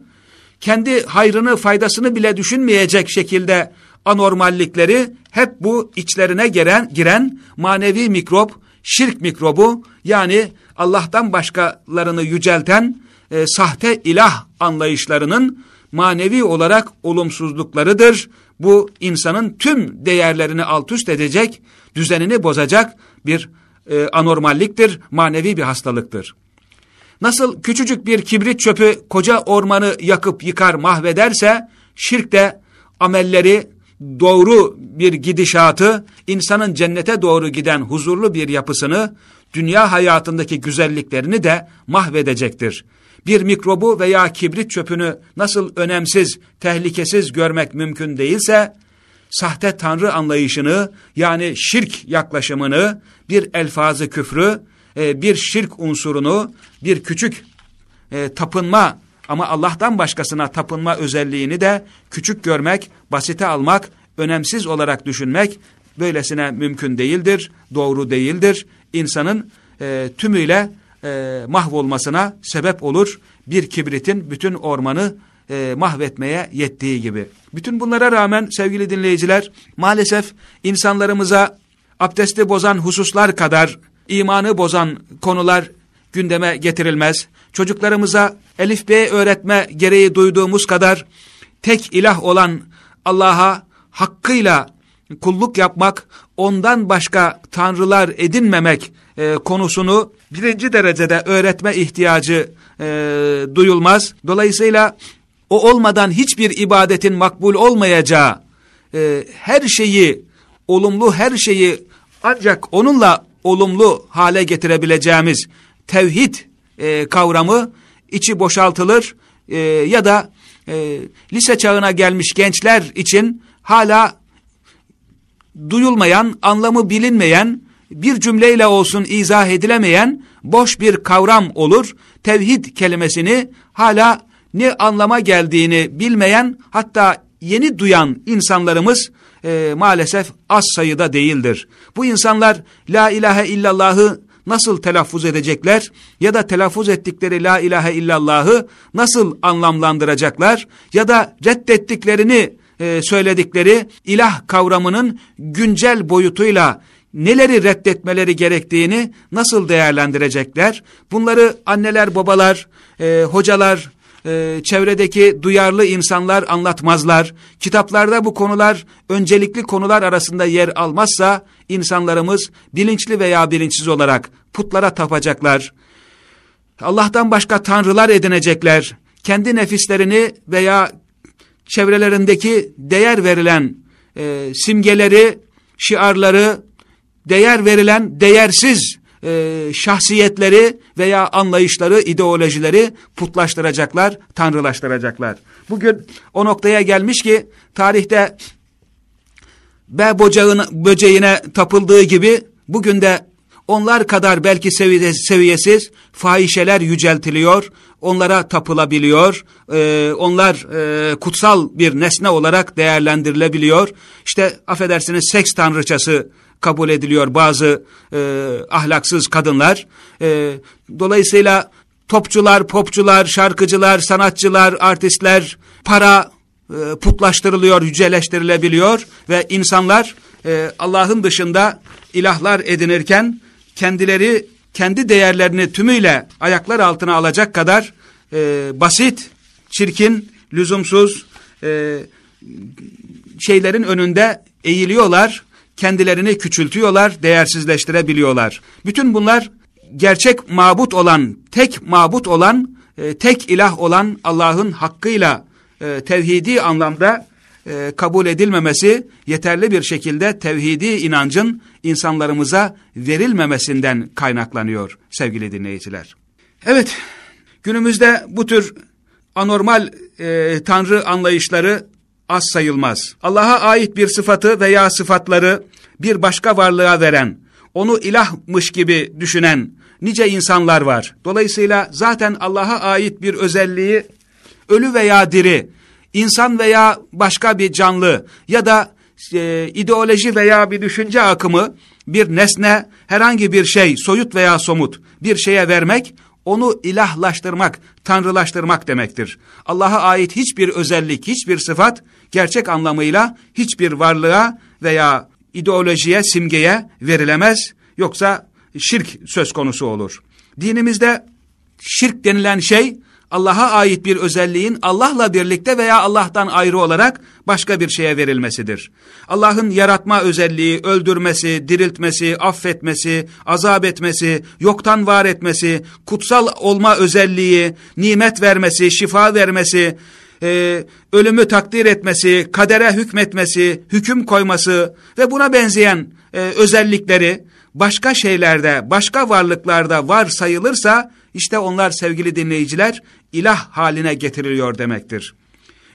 S1: kendi hayrını, faydasını bile düşünmeyecek şekilde anormallikleri hep bu içlerine giren, giren manevi mikrop, şirk mikrobu yani Allah'tan başkalarını yücelten e, sahte ilah anlayışlarının manevi olarak olumsuzluklarıdır. Bu insanın tüm değerlerini alt üst edecek, düzenini bozacak bir e, anormalliktir, manevi bir hastalıktır. Nasıl küçücük bir kibrit çöpü koca ormanı yakıp yıkar mahvederse, şirk de amelleri doğru bir gidişatı, insanın cennete doğru giden huzurlu bir yapısını, dünya hayatındaki güzelliklerini de mahvedecektir. Bir mikrobu veya kibrit çöpünü nasıl önemsiz, tehlikesiz görmek mümkün değilse, sahte tanrı anlayışını yani şirk yaklaşımını, bir elfazı küfrü, e, bir şirk unsurunu, bir küçük e, tapınma ama Allah'tan başkasına tapınma özelliğini de küçük görmek, basite almak, önemsiz olarak düşünmek böylesine mümkün değildir, doğru değildir. İnsanın e, tümüyle mahvolmasına sebep olur. Bir kibritin bütün ormanı e, mahvetmeye yettiği gibi. Bütün bunlara rağmen sevgili dinleyiciler maalesef insanlarımıza abdesti bozan hususlar kadar imanı bozan konular gündeme getirilmez. Çocuklarımıza elif b öğretme gereği duyduğumuz kadar tek ilah olan Allah'a hakkıyla kulluk yapmak, ondan başka tanrılar edinmemek e, konusunu birinci derecede öğretme ihtiyacı e, duyulmaz. Dolayısıyla o olmadan hiçbir ibadetin makbul olmayacağı, e, her şeyi, olumlu her şeyi ancak onunla olumlu hale getirebileceğimiz tevhid e, kavramı içi boşaltılır e, ya da e, lise çağına gelmiş gençler için hala duyulmayan, anlamı bilinmeyen, bir cümleyle olsun izah edilemeyen boş bir kavram olur. Tevhid kelimesini hala ne anlama geldiğini bilmeyen hatta yeni duyan insanlarımız e, maalesef az sayıda değildir. Bu insanlar la ilahe illallahı nasıl telaffuz edecekler ya da telaffuz ettikleri la ilahe illallahı nasıl anlamlandıracaklar ya da reddettiklerini e, söyledikleri ilah kavramının güncel boyutuyla neleri reddetmeleri gerektiğini nasıl değerlendirecekler? Bunları anneler, babalar, e, hocalar, e, çevredeki duyarlı insanlar anlatmazlar. Kitaplarda bu konular öncelikli konular arasında yer almazsa insanlarımız bilinçli veya bilinçsiz olarak putlara tapacaklar. Allah'tan başka tanrılar edinecekler. Kendi nefislerini veya çevrelerindeki değer verilen e, simgeleri, şiarları, değer verilen değersiz e, şahsiyetleri veya anlayışları, ideolojileri putlaştıracaklar, tanrılaştıracaklar. Bugün o noktaya gelmiş ki tarihte B bocağına, böceğine tapıldığı gibi bugün de onlar kadar belki seviyesiz fahişeler yüceltiliyor, onlara tapılabiliyor, e, onlar e, kutsal bir nesne olarak değerlendirilebiliyor. İşte affedersiniz seks tanrıçası kabul ediliyor bazı e, ahlaksız kadınlar. E, dolayısıyla topçular, popçular, şarkıcılar, sanatçılar, artistler para e, putlaştırılıyor, yüceleştirilebiliyor ve insanlar e, Allah'ın dışında ilahlar edinirken kendileri kendi değerlerini tümüyle ayaklar altına alacak kadar e, basit, çirkin, lüzumsuz e, şeylerin önünde eğiliyorlar kendilerini küçültüyorlar, değersizleştirebiliyorlar. Bütün bunlar gerçek mabut olan, tek mabut olan, e, tek ilah olan Allah'ın hakkıyla e, tevhidi anlamda e, kabul edilmemesi, yeterli bir şekilde tevhidi inancın insanlarımıza verilmemesinden kaynaklanıyor sevgili dinleyiciler. Evet, günümüzde bu tür anormal e, tanrı anlayışları az sayılmaz. Allah'a ait bir sıfatı veya sıfatları bir başka varlığa veren, onu ilahmış gibi düşünen nice insanlar var. Dolayısıyla zaten Allah'a ait bir özelliği ölü veya diri, insan veya başka bir canlı ya da e, ideoloji veya bir düşünce akımı bir nesne, herhangi bir şey, soyut veya somut bir şeye vermek onu ilahlaştırmak, tanrılaştırmak demektir. Allah'a ait hiçbir özellik, hiçbir sıfat gerçek anlamıyla hiçbir varlığa veya ideolojiye, simgeye verilemez. Yoksa şirk söz konusu olur. Dinimizde şirk denilen şey Allah'a ait bir özelliğin Allah'la birlikte veya Allah'tan ayrı olarak başka bir şeye verilmesidir. Allah'ın yaratma özelliği, öldürmesi, diriltmesi, affetmesi, azap etmesi, yoktan var etmesi, kutsal olma özelliği, nimet vermesi, şifa vermesi, e, ölümü takdir etmesi, kadere hükmetmesi, hüküm koyması ve buna benzeyen e, özellikleri başka şeylerde, başka varlıklarda var sayılırsa, işte onlar sevgili dinleyiciler ilah haline getiriliyor demektir.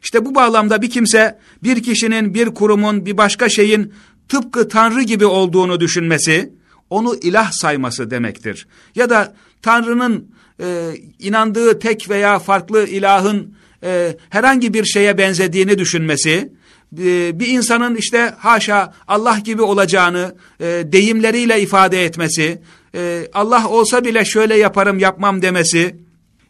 S1: İşte bu bağlamda bir kimse bir kişinin, bir kurumun, bir başka şeyin tıpkı Tanrı gibi olduğunu düşünmesi, onu ilah sayması demektir. Ya da Tanrı'nın e, inandığı tek veya farklı ilahın e, herhangi bir şeye benzediğini düşünmesi, e, bir insanın işte haşa Allah gibi olacağını e, deyimleriyle ifade etmesi, e, Allah olsa bile şöyle yaparım yapmam demesi,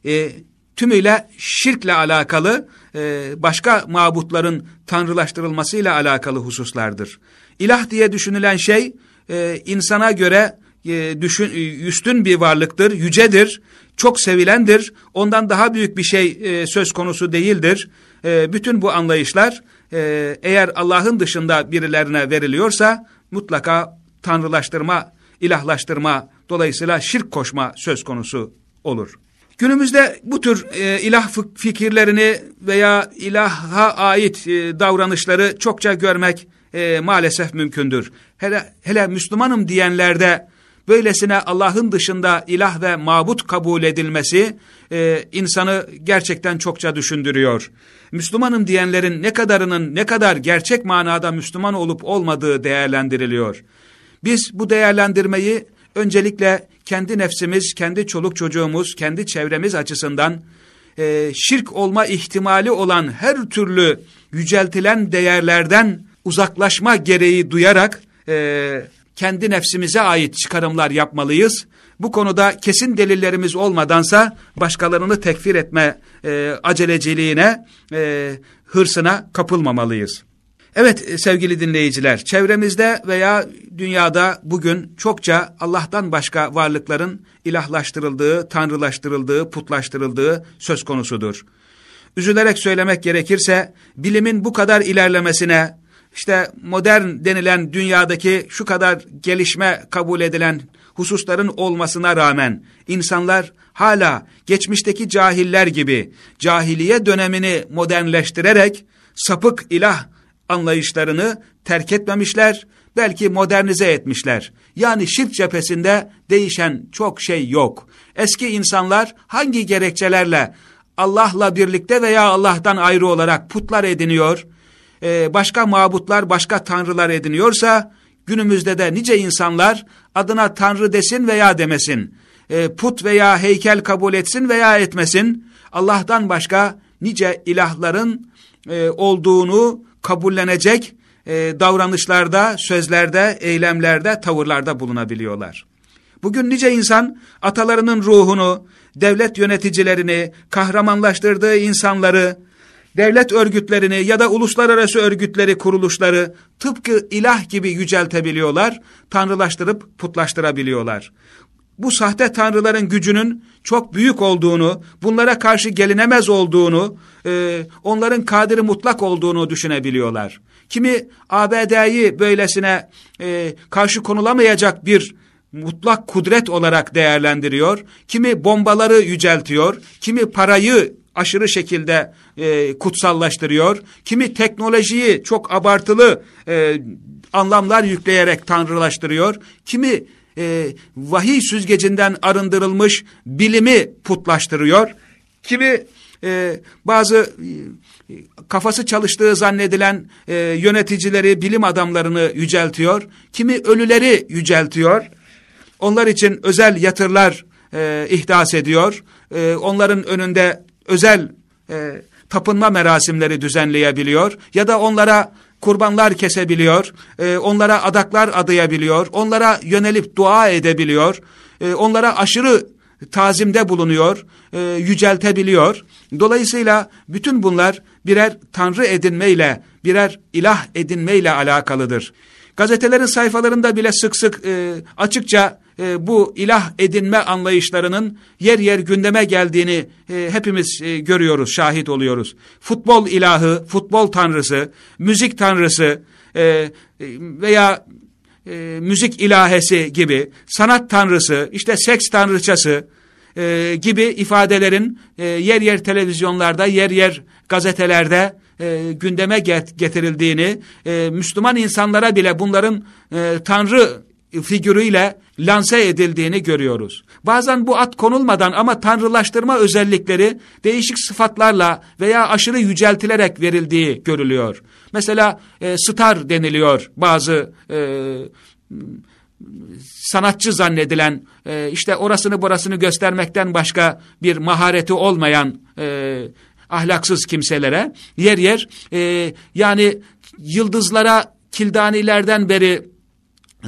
S1: e, tümüyle şirkle alakalı e, başka mabutların tanrılaştırılmasıyla alakalı hususlardır. İlah diye düşünülen şey e, insana göre e, düşün, üstün bir varlıktır, yücedir, çok sevilendir, ondan daha büyük bir şey e, söz konusu değildir. E, bütün bu anlayışlar e, eğer Allah'ın dışında birilerine veriliyorsa mutlaka tanrılaştırma, ilahlaştırma, dolayısıyla şirk koşma söz konusu olur. Günümüzde bu tür e, ilah fikirlerini veya ilaha ait e, davranışları çokça görmek e, maalesef mümkündür. Hele, hele Müslümanım diyenlerde böylesine Allah'ın dışında ilah ve mabut kabul edilmesi e, insanı gerçekten çokça düşündürüyor. Müslümanım diyenlerin ne kadarının ne kadar gerçek manada Müslüman olup olmadığı değerlendiriliyor. Biz bu değerlendirmeyi öncelikle kendi nefsimiz, kendi çoluk çocuğumuz, kendi çevremiz açısından e, şirk olma ihtimali olan her türlü yüceltilen değerlerden uzaklaşma gereği duyarak e, kendi nefsimize ait çıkarımlar yapmalıyız. Bu konuda kesin delillerimiz olmadansa başkalarını tekfir etme e, aceleciliğine, e, hırsına kapılmamalıyız. Evet e, sevgili dinleyiciler, çevremizde veya dünyada bugün çokça Allah'tan başka varlıkların ilahlaştırıldığı, tanrılaştırıldığı, putlaştırıldığı söz konusudur. Üzülerek söylemek gerekirse bilimin bu kadar ilerlemesine, işte modern denilen dünyadaki şu kadar gelişme kabul edilen hususların olmasına rağmen insanlar hala geçmişteki cahiller gibi cahiliye dönemini modernleştirerek sapık ilah anlayışlarını terk etmemişler, belki modernize etmişler. Yani şirk cephesinde değişen çok şey yok. Eski insanlar hangi gerekçelerle Allah'la birlikte veya Allah'tan ayrı olarak putlar ediniyor, e, başka mabutlar, başka tanrılar ediniyorsa, günümüzde de nice insanlar adına tanrı desin veya demesin, e, put veya heykel kabul etsin veya etmesin, Allah'tan başka nice ilahların e, olduğunu kabullenecek davranışlarda, sözlerde, eylemlerde, tavırlarda bulunabiliyorlar. Bugün nice insan atalarının ruhunu, devlet yöneticilerini, kahramanlaştırdığı insanları, devlet örgütlerini ya da uluslararası örgütleri, kuruluşları tıpkı ilah gibi yüceltebiliyorlar, tanrılaştırıp putlaştırabiliyorlar. Bu sahte tanrıların gücünün çok büyük olduğunu, bunlara karşı gelinemez olduğunu, e, onların kadiri mutlak olduğunu düşünebiliyorlar. Kimi ABD'yi böylesine e, karşı konulamayacak bir mutlak kudret olarak değerlendiriyor, kimi bombaları yüceltiyor, kimi parayı aşırı şekilde e, kutsallaştırıyor. Kimi teknolojiyi çok abartılı e, anlamlar yükleyerek tanrılaştırıyor. Kimi e, vahiy süzgecinden arındırılmış bilimi putlaştırıyor. Kimi e, bazı e, kafası çalıştığı zannedilen e, yöneticileri, bilim adamlarını yüceltiyor. Kimi ölüleri yüceltiyor. Onlar için özel yatırlar e, ihdas ediyor. E, onların önünde özel e, tapınma merasimleri düzenleyebiliyor ya da onlara kurbanlar kesebiliyor, e, onlara adaklar adayabiliyor, onlara yönelip dua edebiliyor, e, onlara aşırı tazimde bulunuyor, e, yüceltebiliyor. Dolayısıyla bütün bunlar birer tanrı edinmeyle, birer ilah edinmeyle alakalıdır. Gazetelerin sayfalarında bile sık sık e, açıkça e, bu ilah edinme anlayışlarının yer yer gündeme geldiğini e, hepimiz e, görüyoruz, şahit oluyoruz. Futbol ilahı, futbol tanrısı, müzik tanrısı e, veya e, müzik ilahesi gibi, sanat tanrısı, işte seks tanrıçası e, gibi ifadelerin e, yer yer televizyonlarda, yer yer gazetelerde e, gündeme get getirildiğini, e, Müslüman insanlara bile bunların e, tanrı figürüyle lanse edildiğini görüyoruz. Bazen bu at konulmadan ama tanrılaştırma özellikleri değişik sıfatlarla veya aşırı yüceltilerek verildiği görülüyor. Mesela e, star deniliyor bazı e, sanatçı zannedilen e, işte orasını burasını göstermekten başka bir mahareti olmayan e, ahlaksız kimselere yer yer e, yani yıldızlara kildanilerden beri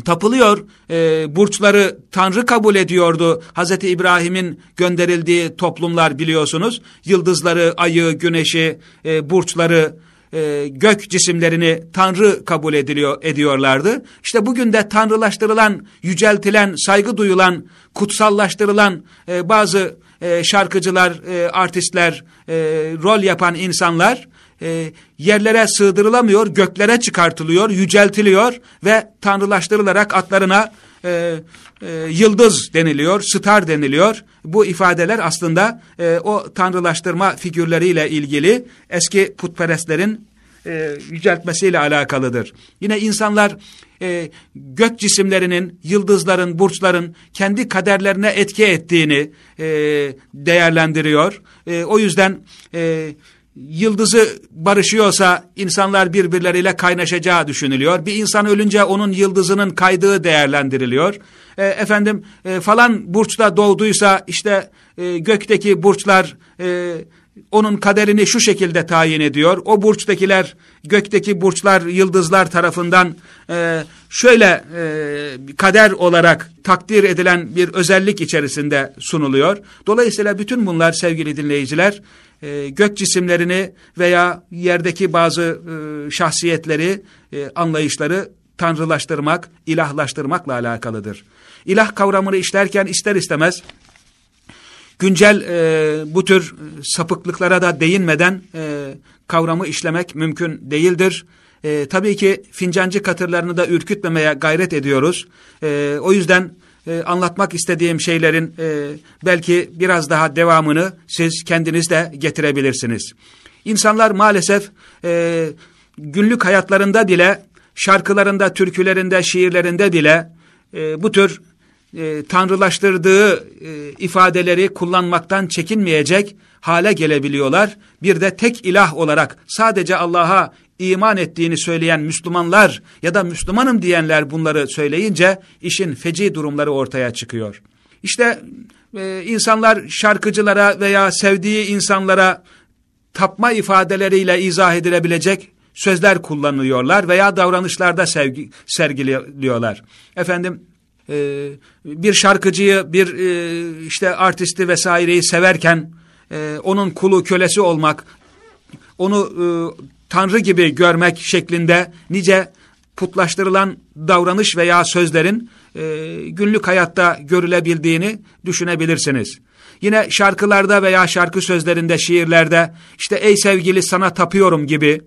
S1: tapılıyor. E, burçları Tanrı kabul ediyordu. Hazreti İbrahim'in gönderildiği toplumlar biliyorsunuz. Yıldızları, ayı, güneşi, e, burçları, e, gök cisimlerini Tanrı kabul ediliyor ediyorlardı. İşte bugün de tanrılaştırılan, yüceltilen, saygı duyulan, kutsallaştırılan e, bazı e, şarkıcılar, e, artistler, e, rol yapan insanlar e, yerlere sığdırılamıyor, göklere çıkartılıyor, yüceltiliyor ve tanrılaştırılarak atlarına e, e, yıldız deniliyor, star deniliyor. Bu ifadeler aslında e, o tanrılaştırma figürleriyle ilgili eski putperestlerin e, yüceltmesiyle alakalıdır. Yine insanlar e, gök cisimlerinin, yıldızların, burçların kendi kaderlerine etki ettiğini e, değerlendiriyor. E, o yüzden e, yıldızı barışıyorsa insanlar birbirleriyle kaynaşacağı düşünülüyor. Bir insan ölünce onun yıldızının kaydığı değerlendiriliyor. E, efendim e, falan burçta doğduysa işte e, gökteki burçlar e, onun kaderini şu şekilde tayin ediyor. O burçtakiler, gökteki burçlar, yıldızlar tarafından e, şöyle e, kader olarak takdir edilen bir özellik içerisinde sunuluyor. Dolayısıyla bütün bunlar sevgili dinleyiciler, e, gök cisimlerini veya yerdeki bazı e, şahsiyetleri, e, anlayışları tanrılaştırmak, ilahlaştırmakla alakalıdır. İlah kavramını işlerken ister istemez güncel e, bu tür sapıklıklara da değinmeden e, kavramı işlemek mümkün değildir. E, tabii ki fincancı katırlarını da ürkütmemeye gayret ediyoruz. E, o yüzden e, anlatmak istediğim şeylerin e, belki biraz daha devamını siz kendiniz de getirebilirsiniz. İnsanlar maalesef e, günlük hayatlarında bile, şarkılarında, türkülerinde, şiirlerinde bile e, bu tür e, tanrılaştırdığı e, ifadeleri kullanmaktan çekinmeyecek hale gelebiliyorlar. Bir de tek ilah olarak sadece Allah'a iman ettiğini söyleyen Müslümanlar ya da Müslümanım diyenler bunları söyleyince işin feci durumları ortaya çıkıyor. İşte e, insanlar şarkıcılara veya sevdiği insanlara tapma ifadeleriyle izah edilebilecek sözler kullanıyorlar veya davranışlarda sevgi, sergiliyorlar. Efendim e, bir şarkıcıyı, bir e, işte artisti vesaireyi severken e, onun kulu kölesi olmak, onu e, tanrı gibi görmek şeklinde nice putlaştırılan davranış veya sözlerin e, günlük hayatta görülebildiğini düşünebilirsiniz. Yine şarkılarda veya şarkı sözlerinde, şiirlerde işte ey sevgili sana tapıyorum gibi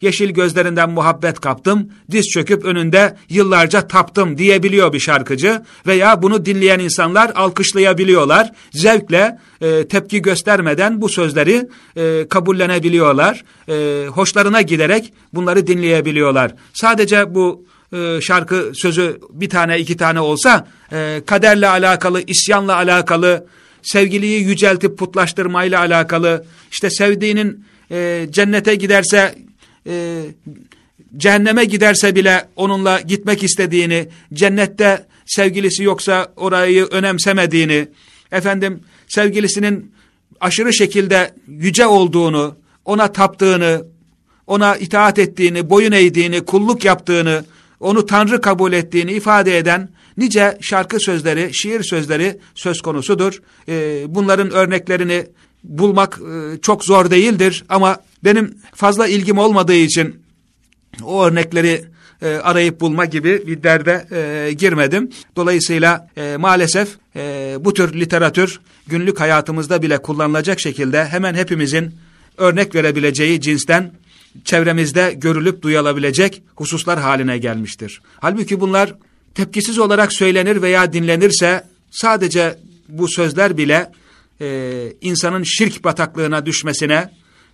S1: yeşil gözlerinden muhabbet kaptım, diz çöküp önünde yıllarca taptım diyebiliyor bir şarkıcı veya bunu dinleyen insanlar alkışlayabiliyorlar. Zevkle e, tepki göstermeden bu sözleri e, kabullenebiliyorlar. E, hoşlarına giderek bunları dinleyebiliyorlar. Sadece bu e, şarkı sözü bir tane iki tane olsa e, kaderle alakalı, isyanla alakalı, sevgiliyi yüceltip putlaştırmayla alakalı, işte sevdiğinin e, cennete giderse e, cehenneme giderse bile onunla gitmek istediğini, cennette sevgilisi yoksa orayı önemsemediğini, efendim sevgilisinin aşırı şekilde yüce olduğunu, ona taptığını, ona itaat ettiğini, boyun eğdiğini, kulluk yaptığını, onu Tanrı kabul ettiğini ifade eden nice şarkı sözleri, şiir sözleri söz konusudur. Ee, bunların örneklerini bulmak e, çok zor değildir ama benim fazla ilgim olmadığı için o örnekleri e, arayıp bulma gibi bir derde e, girmedim. Dolayısıyla maalesef bu tür literatür günlük hayatımızda bile kullanılacak şekilde hemen hepimizin örnek verebileceği cinsten çevremizde görülüp duyulabilecek hususlar haline gelmiştir. Halbuki bunlar tepkisiz olarak söylenir veya dinlenirse sadece bu sözler bile e, insanın şirk bataklığına düşmesine,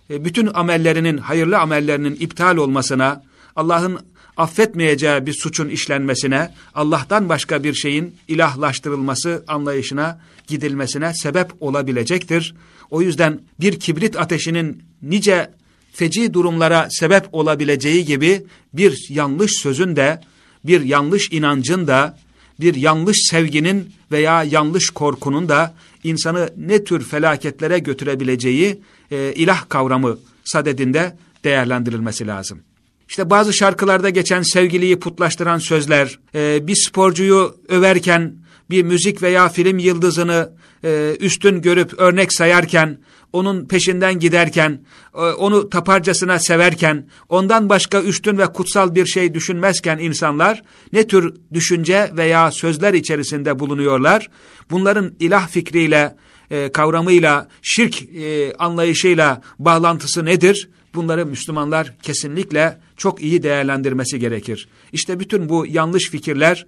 S1: e, bütün amellerinin, hayırlı amellerinin iptal olmasına, Allah'ın affetmeyeceği bir suçun işlenmesine, Allah'tan başka bir şeyin ilahlaştırılması anlayışına gidilmesine sebep olabilecektir. O yüzden bir kibrit ateşinin nice feci durumlara sebep olabileceği gibi bir yanlış sözün de, bir yanlış inancın da, bir yanlış sevginin veya yanlış korkunun da insanı ne tür felaketlere götürebileceği e, ilah kavramı sadedinde değerlendirilmesi lazım. İşte bazı şarkılarda geçen sevgiliyi putlaştıran sözler, e, bir sporcuyu överken bir müzik veya film yıldızını e, üstün görüp örnek sayarken, onun peşinden giderken, e, onu taparcasına severken, ondan başka üstün ve kutsal bir şey düşünmezken insanlar ne tür düşünce veya sözler içerisinde bulunuyorlar? Bunların ilah fikriyle, e, kavramıyla, şirk e, anlayışıyla bağlantısı nedir? Bunları Müslümanlar kesinlikle çok iyi değerlendirmesi gerekir. İşte bütün bu yanlış fikirler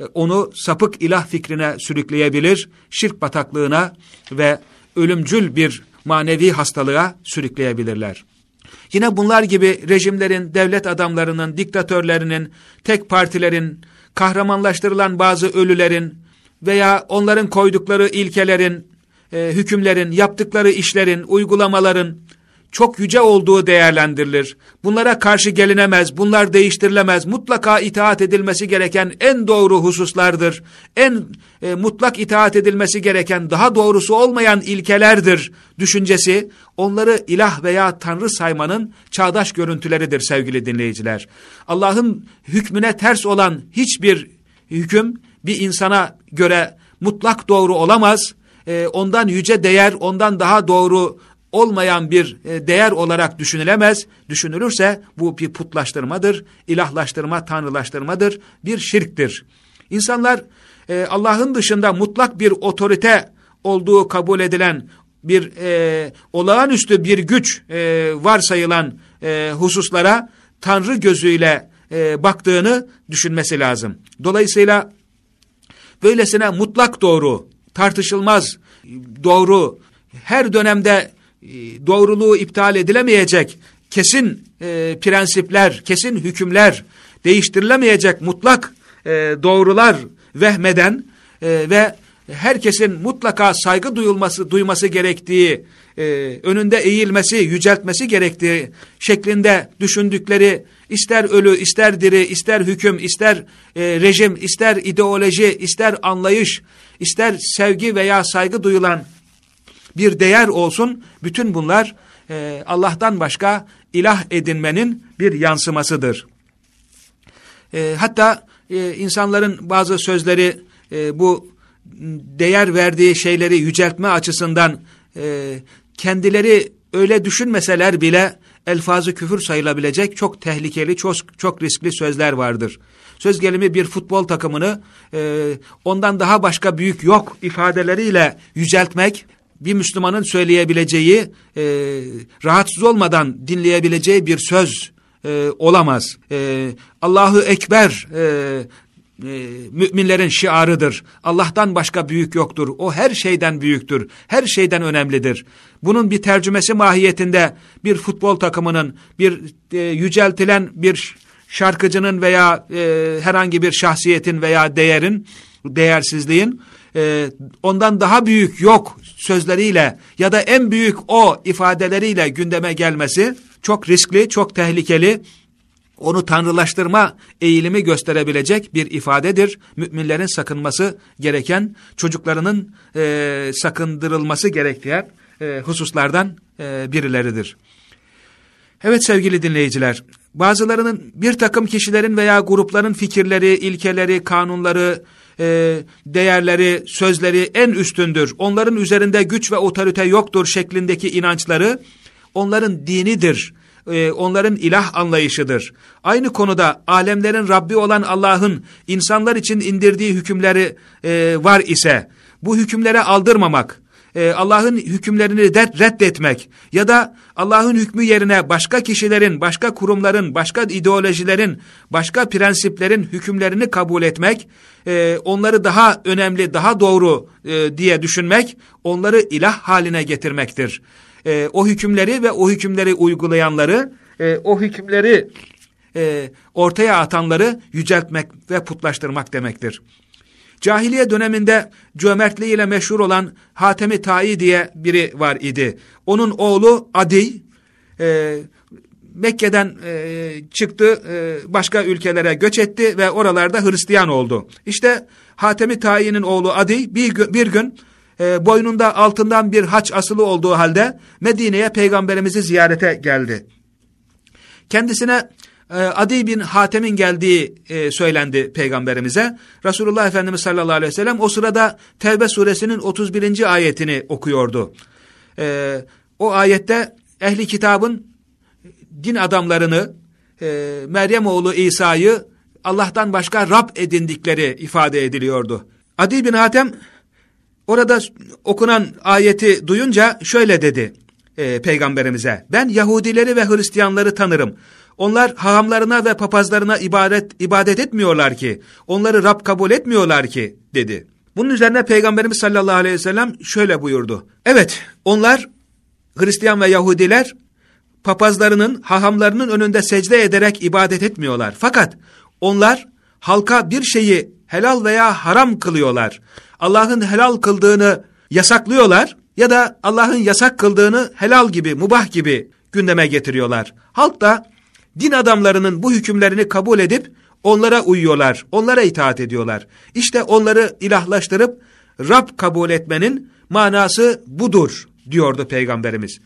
S1: e, onu sapık ilah fikrine sürükleyebilir, şirk bataklığına ve ölümcül bir manevi hastalığa sürükleyebilirler.
S2: Yine bunlar gibi rejimlerin, devlet adamlarının, diktatörlerinin, tek partilerin, kahramanlaştırılan bazı ölülerin veya onların koydukları ilkelerin, e, hükümlerin, yaptıkları işlerin, uygulamaların çok yüce olduğu değerlendirilir. Bunlara karşı gelinemez, bunlar değiştirilemez. Mutlaka itaat edilmesi gereken en doğru hususlardır. En e, mutlak itaat edilmesi gereken, daha doğrusu olmayan ilkelerdir düşüncesi. Onları ilah veya tanrı saymanın çağdaş görüntüleridir sevgili dinleyiciler. Allah'ın hükmüne ters olan hiçbir hüküm bir insana göre mutlak doğru olamaz. E, ondan yüce değer, ondan daha doğru olmayan bir e, değer olarak düşünülemez. Düşünülürse bu bir putlaştırmadır, ilahlaştırma, tanrılaştırmadır, bir şirktir. İnsanlar e, Allah'ın dışında mutlak bir otorite olduğu kabul edilen bir e, olağanüstü bir güç e, varsayılan e, hususlara Tanrı gözüyle e, baktığını düşünmesi lazım. Dolayısıyla böylesine mutlak doğru, tartışılmaz doğru, her dönemde e, doğruluğu iptal edilemeyecek kesin e, prensipler, kesin hükümler, değiştirilemeyecek mutlak e, doğrular vehmeden e, ve herkesin mutlaka saygı duyulması duyması gerektiği, e, önünde eğilmesi, yüceltmesi gerektiği şeklinde düşündükleri ister ölü, ister diri, ister hüküm, ister e, rejim, ister ideoloji, ister anlayış, ister sevgi veya saygı duyulan bir değer olsun. Bütün bunlar e, Allah'tan başka ilah edinmenin bir yansımasıdır. E, hatta e, insanların bazı sözleri e, bu değer verdiği şeyleri yüceltme açısından e, kendileri öyle düşünmeseler bile elfazı küfür sayılabilecek çok tehlikeli, çok, çok riskli sözler vardır. Söz gelimi bir futbol takımını e, ondan daha başka büyük yok ifadeleriyle yüceltmek bir Müslümanın söyleyebileceği, e, rahatsız olmadan dinleyebileceği bir söz e, olamaz. E, Allahu Ekber e, e, müminlerin şiarıdır. Allah'tan başka büyük yoktur. O her şeyden büyüktür. Her şeyden önemlidir. Bunun bir tercümesi mahiyetinde bir futbol takımının, bir e, yüceltilen bir şarkıcının veya e, herhangi bir şahsiyetin veya değerin, değersizliğin e, ondan daha büyük yok sözleriyle ya da en büyük o ifadeleriyle gündeme gelmesi çok riskli, çok tehlikeli, onu tanrılaştırma eğilimi gösterebilecek bir ifadedir. Müminlerin sakınması gereken, çocuklarının e, sakındırılması gereken e, hususlardan e, birileridir. Evet sevgili dinleyiciler, bazılarının bir takım kişilerin veya grupların fikirleri, ilkeleri, kanunları, e, değerleri, sözleri en üstündür. Onların üzerinde güç ve otorite yoktur şeklindeki inançları onların dinidir. E, onların ilah anlayışıdır. Aynı konuda alemlerin Rabbi olan Allah'ın insanlar için indirdiği hükümleri e, var ise bu hükümlere aldırmamak, e, Allah'ın hükümlerini de reddetmek ya da Allah'ın hükmü yerine başka kişilerin, başka kurumların, başka ideolojilerin, başka prensiplerin hükümlerini kabul etmek, e, onları daha önemli, daha doğru e, diye düşünmek, onları ilah haline getirmektir. E, o hükümleri ve o hükümleri uygulayanları, e, o hükümleri e, ortaya atanları yüceltmek ve putlaştırmak demektir. Cahiliye döneminde cömertliğiyle meşhur olan Hatemi Tai diye biri var idi. Onun oğlu Adi e, Mekke'den e, çıktı e, başka ülkelere göç etti ve oralarda Hristiyan oldu. İşte Hatemi Tai'nin oğlu Adi bir, bir gün e, boynunda altından bir haç asılı olduğu halde Medine'ye peygamberimizi ziyarete geldi. Kendisine e, Adi bin Hatem'in geldiği e, söylendi peygamberimize. Resulullah Efendimiz sallallahu aleyhi ve sellem o sırada Tevbe suresinin 31. ayetini okuyordu. E, o ayette ehli kitabın din adamlarını e, Meryem oğlu İsa'yı Allah'tan başka Rab edindikleri ifade ediliyordu. Adi bin Hatem orada okunan ayeti duyunca şöyle dedi e, peygamberimize. Ben Yahudileri ve Hristiyanları tanırım. Onlar hahamlarına ve papazlarına ibadet, ibadet etmiyorlar ki. Onları Rab kabul etmiyorlar ki dedi. Bunun üzerine Peygamberimiz sallallahu aleyhi ve sellem şöyle buyurdu. Evet onlar Hristiyan ve Yahudiler papazlarının, hahamlarının önünde secde ederek ibadet etmiyorlar. Fakat onlar halka bir şeyi helal veya haram kılıyorlar. Allah'ın helal kıldığını yasaklıyorlar ya da Allah'ın yasak kıldığını helal gibi, mubah gibi gündeme getiriyorlar. Halk da din adamlarının bu hükümlerini kabul edip onlara uyuyorlar, onlara itaat ediyorlar. İşte onları ilahlaştırıp Rab kabul etmenin manası budur diyordu Peygamberimiz.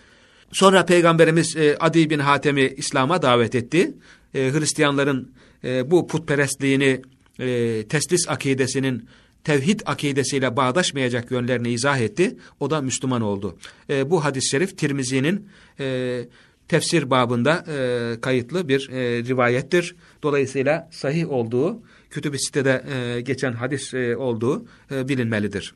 S2: Sonra Peygamberimiz e, Adi bin Hatem'i İslam'a davet etti. E, Hristiyanların e, bu putperestliğini, e, teslis akidesinin tevhid akidesiyle bağdaşmayacak yönlerini izah etti. O da Müslüman oldu. E, bu hadis-i şerif Tirmizi'nin e, tefsir babında e, kayıtlı bir e, rivayettir. Dolayısıyla sahih olduğu, kütüb-i sitede e, geçen hadis e, olduğu e, bilinmelidir.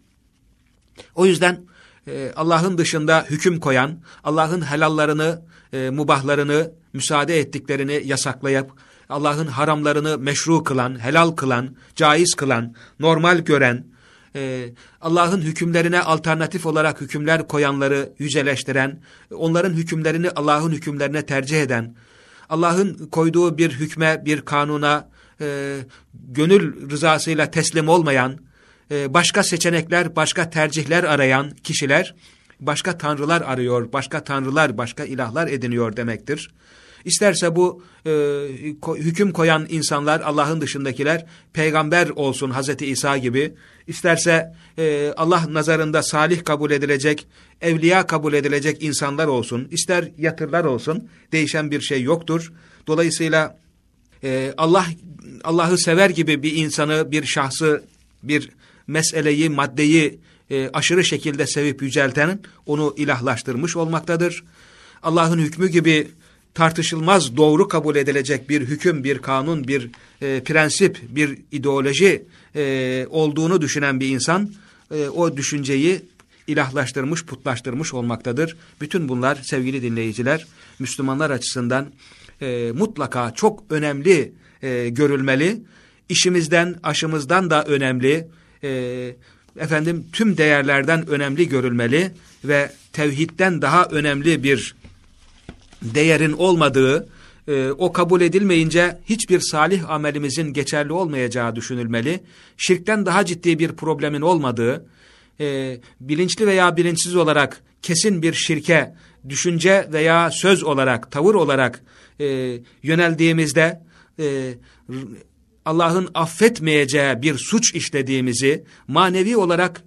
S2: O yüzden e, Allah'ın dışında hüküm koyan, Allah'ın helallarını, e, mubahlarını, müsaade ettiklerini yasaklayıp, Allah'ın haramlarını meşru kılan, helal kılan, caiz kılan, normal gören, e, Allah'ın hükümlerine alternatif olarak hükümler koyanları yüceleştiren, onların hükümlerini Allah'ın hükümlerine tercih eden, Allah'ın koyduğu bir hükme, bir kanuna e, gönül rızasıyla teslim olmayan, e, başka seçenekler, başka tercihler arayan kişiler, başka tanrılar arıyor, başka tanrılar, başka ilahlar ediniyor demektir. İsterse bu e, hüküm koyan insanlar Allah'ın dışındakiler peygamber olsun Hazreti İsa gibi. İsterse e, Allah nazarında salih kabul edilecek, evliya kabul edilecek insanlar olsun. ister yatırlar olsun. Değişen bir şey yoktur. Dolayısıyla e, Allah Allah'ı sever gibi bir insanı, bir şahsı, bir meseleyi, maddeyi e, aşırı şekilde sevip yücelten onu ilahlaştırmış olmaktadır. Allah'ın hükmü gibi tartışılmaz doğru kabul edilecek bir hüküm, bir kanun, bir e, prensip, bir ideoloji e, olduğunu düşünen bir insan e, o düşünceyi ilahlaştırmış, putlaştırmış olmaktadır. Bütün bunlar sevgili dinleyiciler Müslümanlar açısından e, mutlaka çok önemli e, görülmeli. İşimizden, aşımızdan da önemli. E, efendim tüm değerlerden önemli görülmeli ve tevhidden daha önemli bir değerin olmadığı, e, o kabul edilmeyince hiçbir salih amelimizin geçerli olmayacağı düşünülmeli. Şirkten daha ciddi bir problemin olmadığı, e, bilinçli veya bilinçsiz olarak kesin bir şirke, düşünce veya söz olarak, tavır olarak e, yöneldiğimizde e, Allah'ın affetmeyeceği bir suç işlediğimizi, manevi olarak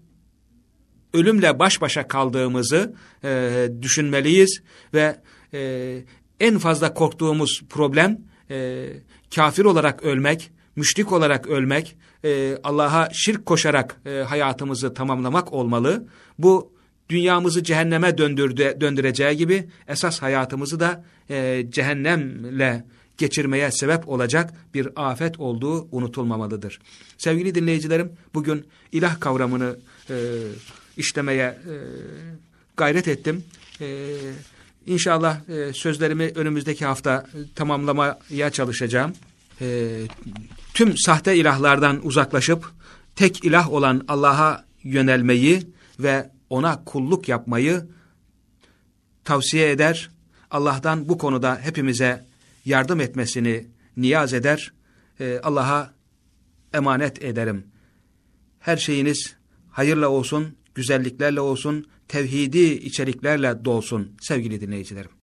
S2: ölümle baş başa kaldığımızı e, düşünmeliyiz ve e, en fazla korktuğumuz problem e, kafir olarak ölmek, müşrik olarak ölmek, e, Allah'a şirk koşarak e, hayatımızı tamamlamak olmalı. Bu dünyamızı cehenneme döndürdü, döndüreceği gibi esas hayatımızı da e, cehennemle geçirmeye sebep olacak bir afet olduğu unutulmamalıdır. Sevgili dinleyicilerim bugün ilah kavramını e, işlemeye e, gayret ettim. E, İnşallah e, sözlerimi önümüzdeki hafta e, tamamlamaya çalışacağım. E, tüm sahte ilahlardan uzaklaşıp tek ilah olan Allah'a yönelmeyi ve ona kulluk yapmayı tavsiye eder. Allah'tan bu konuda hepimize yardım etmesini niyaz eder. E, Allah'a emanet ederim. Her şeyiniz hayırla olsun, güzelliklerle olsun, tevhidi içeriklerle dolsun sevgili dinleyicilerim.